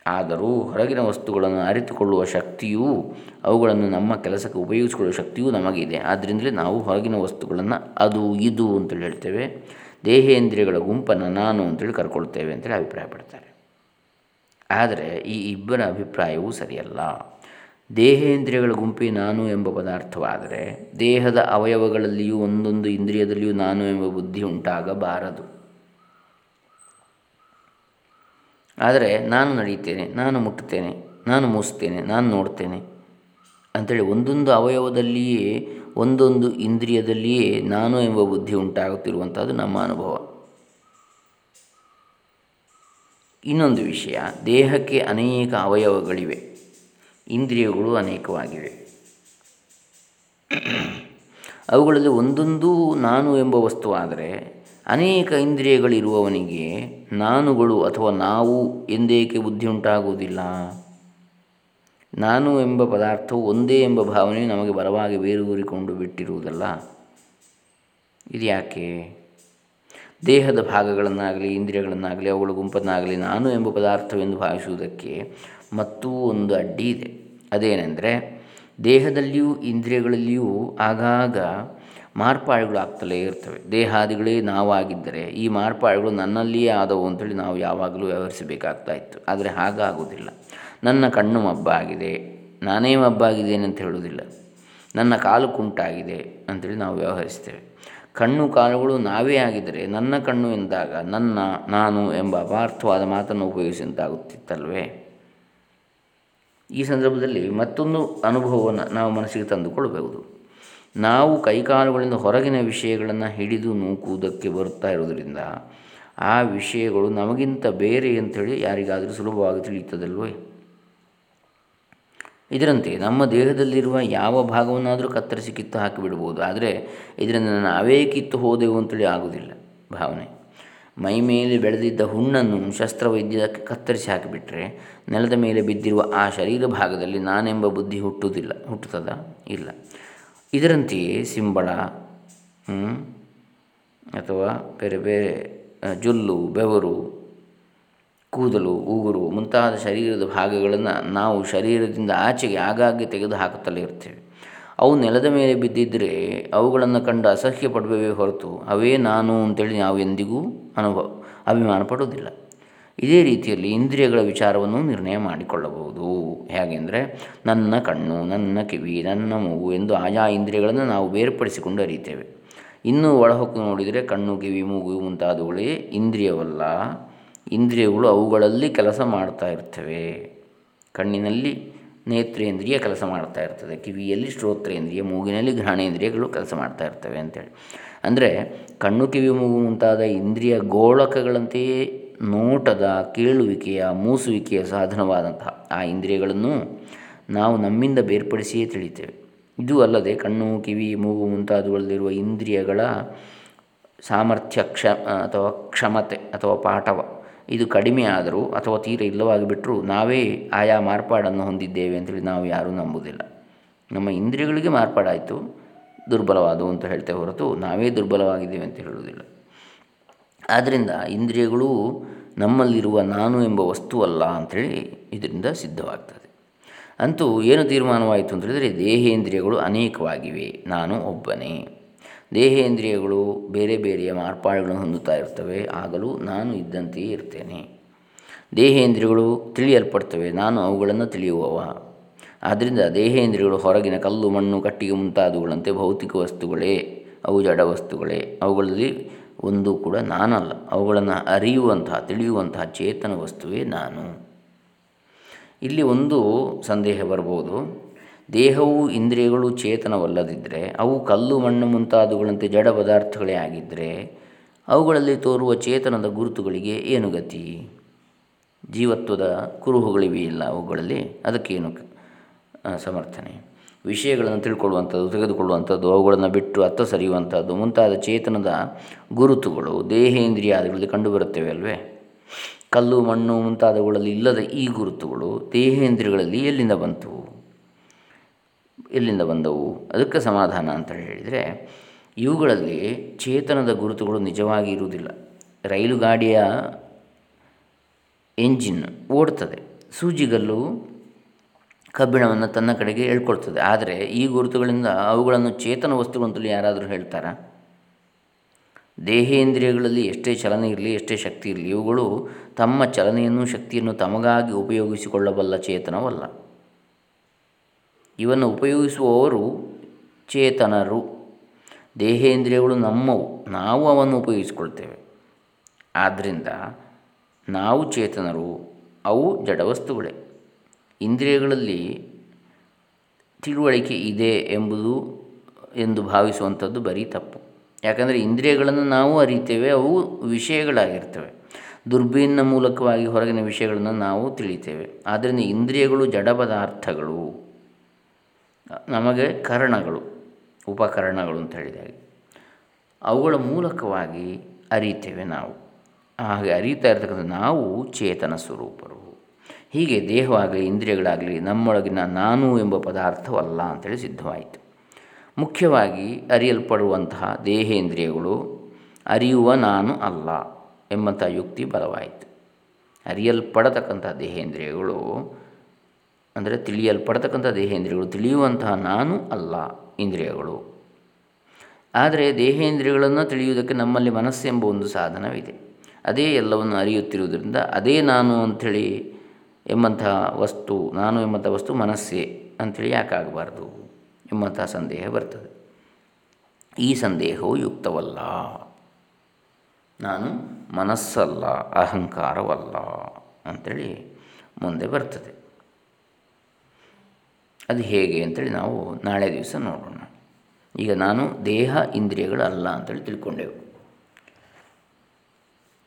ಆದರೂ ಹೊರಗಿನ ವಸ್ತುಗಳನ್ನು ಅರಿತುಕೊಳ್ಳುವ ಶಕ್ತಿಯೂ ಅವುಗಳನ್ನು ನಮ್ಮ ಕೆಲಸಕ್ಕೆ ಉಪಯೋಗಿಸಿಕೊಳ್ಳುವ ಶಕ್ತಿಯೂ ನಮಗಿದೆ. ಆದ್ದರಿಂದಲೇ ನಾವು ಹೊರಗಿನ ವಸ್ತುಗಳನ್ನು ಅದು, ಇದು ಅಂತೇಳಿ ಹೇಳ್ತೇವೆ. ದೇಹೇಂದ್ರಿಯಗಳ ಗುಂಪನ್ನು ನಾನು ಅಂತೇಳಿ ಕರ್ಕೊಳ್ತೇವೆ ಅಂತೇಳಿ ಅಭಿಪ್ರಾಯಪಡ್ತಾರೆ. ಆದರೆ ಈ ಇಬ್ಬರ ಅಭಿಪ್ರಾಯವೂ ಸರಿಯಲ್ಲ. ದೇಹೇಂದ್ರಿಯಗಳ ಗುಂಪಿ ನಾನು ಎಂಬ ಪದಾರ್ಥವಾದರೆ ದೇಹದ ಅವಯವಗಳಲ್ಲಿಯೂ ಒಂದೊಂದು ಇಂದ್ರಿಯದಲ್ಲಿಯೂ ನಾನು ಎಂಬ ಬುದ್ಧಿ ಉಂಟಾಗಬಾರದು. ಆದರೆ ನಾನು ನಡೆಯುತ್ತೇನೆ, ನಾನು ಮುಟ್ಟುತ್ತೇನೆ, ನಾನು ಮೂಸ್ತೇನೆ ನಾನು ನೋಡ್ತೇನೆ ಅಂಥೇಳಿ ಒಂದೊಂದು ಅವಯವದಲ್ಲಿಯೇ, ಒಂದೊಂದು ಇಂದ್ರಿಯದಲ್ಲಿಯೇ ನಾನು ಎಂಬ ಬುದ್ಧಿ ಉಂಟಾಗುತ್ತಿರುವಂಥದ್ದು ನಮ್ಮ ಅನುಭವ. ಇನ್ನೊಂದು ವಿಷಯ, ದೇಹಕ್ಕೆ ಅನೇಕ ಅವಯವಗಳಿವೆ. ಇಂದ್ರಿಯಗಳು ಅನೇಕವಾಗಿವೆ. ಅವುಗಳಲ್ಲಿ ಒಂದೊಂದು ನಾನು ಎಂಬ ವಸ್ತುವಾದರೆ ಅನೇಕ ಇಂದ್ರಿಯಗಳಿರುವವನಿಗೆ ನಾನುಗಳು ಅಥವಾ ನಾವು ಎಂದೇಕೆ ಬುದ್ಧಿ ಉಂಟಾಗುವುದಿಲ್ಲ. ನಾನು ಎಂಬ ಪದಾರ್ಥವು ಒಂದೇ ಎಂಬ ಭಾವನೆ ನಮಗೆ ಬಲವಾಗಿ ಬೇರೂರಿಕೊಂಡು ಬಿಟ್ಟಿರುವುದಲ್ಲ. ಇದು ಯಾಕೆ? ದೇಹದ ಭಾಗಗಳನ್ನಾಗಲಿ, ಇಂದ್ರಿಯಗಳನ್ನಾಗಲಿ, ಅವುಗಳ ಗುಂಪನ್ನಾಗಲಿ ನಾನು ಎಂಬ ಪದಾರ್ಥವೆಂದು ಭಾವಿಸುವುದಕ್ಕೆ ಮತ್ತೂ ಒಂದು ಅಡ್ಡಿ ಇದೆ. ಅದೇನೆಂದರೆ, ದೇಹದಲ್ಲಿಯೂ ಇಂದ್ರಿಯಗಳಲ್ಲಿಯೂ ಆಗಾಗ ಮಾರ್ಪಾಡುಗಳು ಆಗ್ತಲೇ ಇರ್ತವೆ. ದೇಹಾದಿಗಳೇ ನಾವಾಗಿದ್ದರೆ ಈ ಮಾರ್ಪಾಡುಗಳು ನನ್ನಲ್ಲಿಯೇ ಆದವು ಅಂತೇಳಿ ನಾವು ಯಾವಾಗಲೂ ವ್ಯವಹರಿಸಬೇಕಾಗ್ತಾ ಇತ್ತು. ಆದರೆ ಹಾಗಾಗುವುದಿಲ್ಲ. ನನ್ನ ಕಣ್ಣು ಮಬ್ಬಾಗಿದೆ. ನಾನೇ ಮಬ್ಬಾಗಿದ್ದೇನೆ ಅಂತ ಹೇಳುವುದಿಲ್ಲ. ನನ್ನ ಕಾಲು ಕುಂಟಾಗಿದೆ ಅಂಥೇಳಿ ನಾವು ವ್ಯವಹರಿಸ್ತೇವೆ. ಕಣ್ಣು ಕಾಲುಗಳು ನಾವೇ ಆಗಿದ್ದರೆ ನನ್ನ ಕಣ್ಣು ಎಂದಾಗ ನನ್ನ, ನಾನು ಎಂಬ ಅಪಾರ್ಥವಾದ ಮಾತನ್ನು ಉಪಯೋಗಿಸಿದಂತಾಗುತ್ತಿತ್ತಲ್ವೇ? ಈ ಸಂದರ್ಭದಲ್ಲಿ ಮತ್ತೊಂದು ಅನುಭವವನ್ನು ನಾವು ಮನಸ್ಸಿಗೆ ತಂದುಕೊಳ್ಳಬಹುದು. ನಾವು ಕೈಕಾಲುಗಳಿಂದ ಹೊರಗಿನ ವಿಷಯಗಳನ್ನು ಹಿಡಿದು ನೂಕುವುದಕ್ಕೆ ಬರುತ್ತಾ ಇರುವುದರಿಂದ ಆ ವಿಷಯಗಳು ನಮಗಿಂತ ಬೇರೆ ಅಂಥೇಳಿ ಯಾರಿಗಾದರೂ ಸುಲಭವಾಗಿ ತಿಳಿಯುತ್ತದಲ್ವೇ? ಇದರಂತೆ ನಮ್ಮ ದೇಹದಲ್ಲಿರುವ ಯಾವ ಭಾಗವನ್ನಾದರೂ ಕತ್ತರಿಸಿ ಕಿತ್ತು ಹಾಕಿಬಿಡ್ಬೋದು. ಆದರೆ ಇದರಿಂದ ನಾವೇ ಕಿತ್ತು ಹೋದೆವು ಅಂತೇಳಿ ಆಗುವುದಿಲ್ಲ. ಭಾವನೆ. ಮೈ ಮೇಲೆ ಬೆಳೆದಿದ್ದ ಹುಣ್ಣನ್ನು ಶಸ್ತ್ರವೈದ್ಯಕ್ಕೆ ಕತ್ತರಿಸಿ ಹಾಕಿಬಿಟ್ರೆ ನೆಲದ ಮೇಲೆ ಬಿದ್ದಿರುವ ಆ ಶರೀರ ಭಾಗದಲ್ಲಿ ನಾನೆಂಬ ಬುದ್ಧಿ ಹುಟ್ಟುವುದಿಲ್ಲ. ಹುಟ್ಟುತ್ತದ? ಇಲ್ಲ. ಇದರಂತೆಯೇ ಸಿಂಬಳ ಅಥವಾ ಬೇರೆ ಬೇರೆ ಜೊಲ್ಲು, ಬೆವರು ಕೂದಲು, ಉಗುರು ಮುಂತಾದ ಶರೀರದ ಭಾಗಗಳನ್ನು ನಾವು ಶರೀರದಿಂದ ಆಚೆಗೆ ಆಗಾಗ್ಗೆ ತೆಗೆದು ಹಾಕುತ್ತಲೇ ಇರ್ತೇವೆ ಅವು ನೆಲದ ಮೇಲೆ ಬಿದ್ದಿದ್ದರೆ ಅವುಗಳನ್ನು ಕಂಡು ಅಸಹ್ಯ ಪಡುವವೇ ಹೊರತು ಅವೇ ನಾನು ಅಂತೇಳಿ ನಾವು ಎಂದಿಗೂ ಅನುಭವ, ಅಭಿಮಾನ ಪಡುವುದಿಲ್ಲ. ಇದೇ ರೀತಿಯಲ್ಲಿ ಇಂದ್ರಿಯಗಳ ವಿಚಾರವನ್ನು ನಿರ್ಣಯ ಮಾಡಿಕೊಳ್ಳಬಹುದು. ಹೇಗೆಂದರೆ ನನ್ನ ಕಣ್ಣು, ನನ್ನ ಕಿವಿ, ನನ್ನ ಮೂಗು ಎಂದು ಆಯಾ ಇಂದ್ರಿಯಗಳನ್ನು ನಾವು ಬೇರ್ಪಡಿಸಿಕೊಂಡು ಅರಿತೇವೆ ಇನ್ನೂ ಒಳಹೊಕ್ಕು ನೋಡಿದರೆ ಕಣ್ಣು, ಕಿವಿ, ಮೂಗು ಮುಂತಾದವುಗಳೇ ಇಂದ್ರಿಯವಲ್ಲ. ಇಂದ್ರಿಯಗಳು ಅವುಗಳಲ್ಲಿ ಕೆಲಸ ಮಾಡ್ತಾ ಇರ್ತವೆ. ಕಣ್ಣಿನಲ್ಲಿ ನೇತ್ರೇಂದ್ರಿಯ ಕೆಲಸ ಮಾಡ್ತಾ ಇರ್ತದೆ. ಕಿವಿಯಲ್ಲಿ ಶ್ರೋತ್ರೇಂದ್ರಿಯ, ಮೂಗಿನಲ್ಲಿ ಘ್ರಾಣೇಂದ್ರಿಯಗಳು ಕೆಲಸ ಮಾಡ್ತಾ ಇರ್ತವೆ ಅಂತೇಳಿ. ಅಂದರೆ ಕಣ್ಣು ಕಿವಿ ಮೂಗು ಮುಂತಾದ ಇಂದ್ರಿಯ ಗೋಳಕಗಳಂತೆಯೇ ನೋಟದ, ಕೇಳುವಿಕೆಯ, ಮೂಸುವಿಕೆಯ ಸಾಧನವಾದಂತಹ ಆ ಇಂದ್ರಿಯಗಳನ್ನು ನಾವು ನಮ್ಮಿಂದ ಬೇರ್ಪಡಿಸಿಯೇ ತಿಳಿತೇವೆ. ಇದು ಅಲ್ಲದೆ ಕಣ್ಣು, ಕಿವಿ, ಮೂಗು ಮುಂತಾದವುಗಳಲ್ಲಿರುವ ಇಂದ್ರಿಯಗಳ ಸಾಮರ್ಥ್ಯ, ಕ್ಷ ಅಥವಾ ಕ್ಷಮತೆ ಅಥವಾ ಪಾಠವ ಇದು ಕಡಿಮೆ ಆದರೂ ಅಥವಾ ತೀರ ಇಲ್ಲವಾಗಿ ಬಿಟ್ಟರೂ ನಾವೇ ಆಯಾ ಮಾರ್ಪಾಡನ್ನು ಹೊಂದಿದ್ದೇವೆ ಅಂತೇಳಿ ನಾವು ಯಾರೂ ನಂಬುವುದಿಲ್ಲ. ನಮ್ಮ ಇಂದ್ರಿಯಗಳಿಗೆ ಮಾರ್ಪಾಡಾಯಿತು, ದುರ್ಬಲವಾದವು ಅಂತ ಹೇಳ್ತೇವೆ ಹೊರತು ನಾವೇ ದುರ್ಬಲವಾಗಿದ್ದೇವೆ ಅಂತ ಹೇಳುವುದಿಲ್ಲ. ಆದ್ದರಿಂದ ಇಂದ್ರಿಯಗಳು ನಮ್ಮಲ್ಲಿರುವ ನಾನು ಎಂಬ ವಸ್ತುವಲ್ಲ ಅಂಥೇಳಿ ಇದರಿಂದ ಸಿದ್ಧವಾಗ್ತದೆ. ಅಂತೂ ಏನು ತೀರ್ಮಾನವಾಯಿತು ಅಂತ ಹೇಳಿದರೆ ದೇಹೇಂದ್ರಿಯಗಳು ಅನೇಕವಾಗಿವೆ, ನಾನು ಒಬ್ಬನೇ. ದೇಹೇಂದ್ರಿಯಗಳು ಬೇರೆ ಬೇರೆಯ ಮಾರ್ಪಾಡುಗಳನ್ನು ಹೊಂದುತ್ತಾ ಇರ್ತವೆ. ಆಗಲೂ ನಾನು ಇದ್ದಂತೆಯೇ ಇರ್ತೇನೆ. ದೇಹೇಂದ್ರಿಯಗಳು ತಿಳಿಯಲ್ಪಡ್ತವೆ. ನಾನು ಅವುಗಳನ್ನು ತಿಳಿಯುವವ. ಆದ್ದರಿಂದ ದೇಹೇಂದ್ರಿಯಗಳು ಹೊರಗಿನ ಕಲ್ಲು, ಮಣ್ಣು, ಕಟ್ಟಿಗೆ ಮುಂತಾದವುಗಳಂತೆ ಭೌತಿಕ ವಸ್ತುಗಳೇ, ಅವು ಜಡ ವಸ್ತುಗಳೇ. ಅವುಗಳಲ್ಲಿ ಒಂದು ಕೂಡ ನಾನಲ್ಲ. ಅವುಗಳನ್ನು ಅರಿಯುವಂತಹ, ತಿಳಿಯುವಂತಹ ಚೇತನ ವಸ್ತುವೇ ನಾನು. ಇಲ್ಲಿ ಒಂದು ಸಂದೇಹ ಬರ್ಬೋದು. ದೇಹವು ಇಂದ್ರಿಯಗಳು ಚೇತನವಲ್ಲದಿದ್ದರೆ ಅವು ಕಲ್ಲು, ಮಣ್ಣು ಮುಂತಾದವುಗಳಂತೆ ಜಡ ಪದಾರ್ಥಗಳೇ ಆಗಿದ್ದರೆ ಅವುಗಳಲ್ಲಿ ತೋರುವ ಚೇತನದ ಗುರುತುಗಳಿಗೆ ಏನು ಗತಿ? ಜೀವತ್ವದ ಕುರುಹುಗಳಿವೆಯಿಲ್ಲ ಅವುಗಳಲ್ಲಿ? ಅದಕ್ಕೇನು ಸಮರ್ಥನೆ? ವಿಷಯಗಳನ್ನು ತಿಳ್ಕೊಳ್ಳುವಂಥದ್ದು, ತೆಗೆದುಕೊಳ್ಳುವಂಥದ್ದು, ಅವುಗಳನ್ನು ಬಿಟ್ಟು ಅತ್ತ ಸರಿಯುವಂಥದ್ದು, ಮುಂತಾದ ಚೇತನದ ಗುರುತುಗಳು ದೇಹೇಂದ್ರಿಯಾದಿಗಳಲ್ಲಿ ಕಂಡುಬರುತ್ತವೆ ಅಲ್ವೇ? ಕಲ್ಲು, ಮಣ್ಣು ಮುಂತಾದವುಗಳಲ್ಲಿ ಇಲ್ಲದ ಈ ಗುರುತುಗಳು ದೇಹೇಂದ್ರಿಯಗಳಲ್ಲಿ ಎಲ್ಲಿಂದ ಬಂತು? ಎಲ್ಲಿಂದ ಬಂದವು? ಅದಕ್ಕೆ ಸಮಾಧಾನ ಅಂತ ಹೇಳಿದರೆ, ಇವುಗಳಲ್ಲಿ ಚೇತನದ ಗುರುತುಗಳು ನಿಜವಾಗಿ ಇರುವುದಿಲ್ಲ. ರೈಲು ಗಾಡಿಯ ಎಂಜಿನ್ ಓಡ್ತದೆ ಸೂಜಿಗಲ್ಲು ಕಬ್ಬಿಣವನ್ನು ತನ್ನ ಕಡೆಗೆ ಹೇಳ್ಕೊಡ್ತದೆ ಆದರೆ ಈ ಗುರುತುಗಳಿಂದ ಅವುಗಳನ್ನು ಚೇತನ ವಸ್ತುಗಳಂತಲೂ ಯಾರಾದರೂ ಹೇಳ್ತಾರಾ? ದೇಹೇಂದ್ರಿಯಗಳಲ್ಲಿ ಎಷ್ಟೇ ಚಲನೆ ಇರಲಿ, ಎಷ್ಟೇ ಶಕ್ತಿ ಇರಲಿ, ಇವುಗಳು ತಮ್ಮ ಚಲನೆಯನ್ನು ಶಕ್ತಿಯನ್ನು ತಮಗಾಗಿ ಉಪಯೋಗಿಸಿಕೊಳ್ಳಬಲ್ಲ ಚೇತನವಲ್ಲ. ಇವನ್ನು ಉಪಯೋಗಿಸುವವರು ಚೇತನರು. ದೇಹೇಂದ್ರಿಯಗಳು ನಮ್ಮವು. ನಾವು ಅವನ್ನು ಉಪಯೋಗಿಸಿಕೊಳ್ತೇವೆ. ಆದ್ದರಿಂದ ನಾವು ಚೇತನರು, ಅವು ಜಡವಸ್ತುಗಳೇ. ಇಂದ್ರಿಯಗಳಲ್ಲಿ ತಿಳುವಳಿಕೆ ಇದೆ ಎಂಬುದು ಎಂದು ಭಾವಿಸುವಂಥದ್ದು ಬರೀ ತಪ್ಪು. ಯಾಕಂದರೆ ಇಂದ್ರಿಯಗಳನ್ನು ನಾವು ಅರಿತೇವೆ, ಅವು ವಿಷಯಗಳಾಗಿರ್ತವೆ. ದುರ್ಬೀನ್ನ ಮೂಲಕವಾಗಿ ಹೊರಗಿನ ವಿಷಯಗಳನ್ನು ನಾವು ತಿಳಿತೇವೆ. ಆದ್ದರಿಂದ ಇಂದ್ರಿಯಗಳು ಜಡ ಪದಾರ್ಥಗಳು. ನಮಗೆ ಕರಣಗಳು, ಉಪಕರಣಗಳು ಅಂತ ಹೇಳಿದಾಗ ಅವುಗಳ ಮೂಲಕವಾಗಿ ಅರಿತೇವೆ ನಾವು. ಹಾಗೆ ಅರಿತಾ ಇರತಕ್ಕಂಥ ನಾವು ಚೇತನ ಸ್ವರೂಪರು. ಹೀಗೆ ದೇಹವಾಗಲಿ, ಇಂದ್ರಿಯಗಳಾಗಲಿ, ನಮ್ಮೊಳಗಿನ ನಾನು ಎಂಬ ಪದಾರ್ಥವಲ್ಲ ಅಂತೇಳಿ ಸಿದ್ಧವಾಯಿತು. ಮುಖ್ಯವಾಗಿ ಅರಿಯಲ್ಪಡುವಂತಹ ದೇಹೇಂದ್ರಿಯಗಳು ಅರಿಯುವ ನಾನು ಅಲ್ಲ ಎಂಬಂಥ ಯುಕ್ತಿ ಬಲವಾಯಿತು. ಅರಿಯಲ್ಪಡತಕ್ಕಂಥ ದೇಹೇಂದ್ರಿಯಗಳು ಅಂದರೆ ತಿಳಿಯಲ್ಪಡತಕ್ಕಂಥ ದೇಹೇಂದ್ರಿಯಗಳು, ತಿಳಿಯುವಂತಹ ನಾನು ಅಲ್ಲ, ಇಂದ್ರಿಯಗಳು. ಆದರೆ ದೇಹೇಂದ್ರಿಯಗಳನ್ನು ತಿಳಿಯುವುದಕ್ಕೆ ನಮ್ಮಲ್ಲಿ ಮನಸ್ಸೆಂಬ ಒಂದು ಸಾಧನವಿದೆ. ಅದೇ ಎಲ್ಲವನ್ನು ಅರಿಯುತ್ತಿರುವುದರಿಂದ ಅದೇ ನಾನು ಅಂಥೇಳಿ ಎಂಬಂತಹ ವಸ್ತು, ನಾನು ಎಂಬಂಥ ವಸ್ತು ಮನಸ್ಸೇ ಅಂಥೇಳಿ ಯಾಕಾಗಬಾರ್ದು ಎಂಬಂತಹ ಸಂದೇಹ ಬರ್ತದೆ. ಈ ಸಂದೇಹವು ಯುಕ್ತವಲ್ಲ. ನಾನು ಮನಸ್ಸಲ್ಲ, ಅಹಂಕಾರವಲ್ಲ ಅಂಥೇಳಿ ಮುಂದೆ ಬರ್ತದೆ. ಅದು ಹೇಗೆ ಅಂತೇಳಿ ನಾವು ನಾಳೆ ದಿವಸ ನೋಡೋಣ. ಈಗ ನಾನು ದೇಹ ಇಂದ್ರಿಯಗಳು ಅಲ್ಲ ಅಂತೇಳಿ ತಿಳ್ಕೊಂಡೆವು.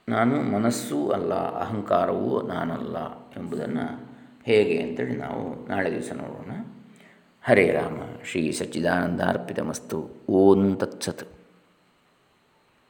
ನಾನು ಮನಸ್ಸು ಅಲ್ಲ, ಅಹಂಕಾರವೂ ನಾನಲ್ಲ ಎಂಬುದನ್ನು ಹೇಗೆ ಅಂತೇಳಿ ನಾವು ನಾಳೆ ದಿವಸ ನೋಡೋಣ. ಹರೇ ರಾಮ, ಶ್ರೀ ಸಚ್ಚಿದಾನಂದ ಅರ್ಪಿತಮಸ್ತು. ಓಂ ತತ್ಸತ್.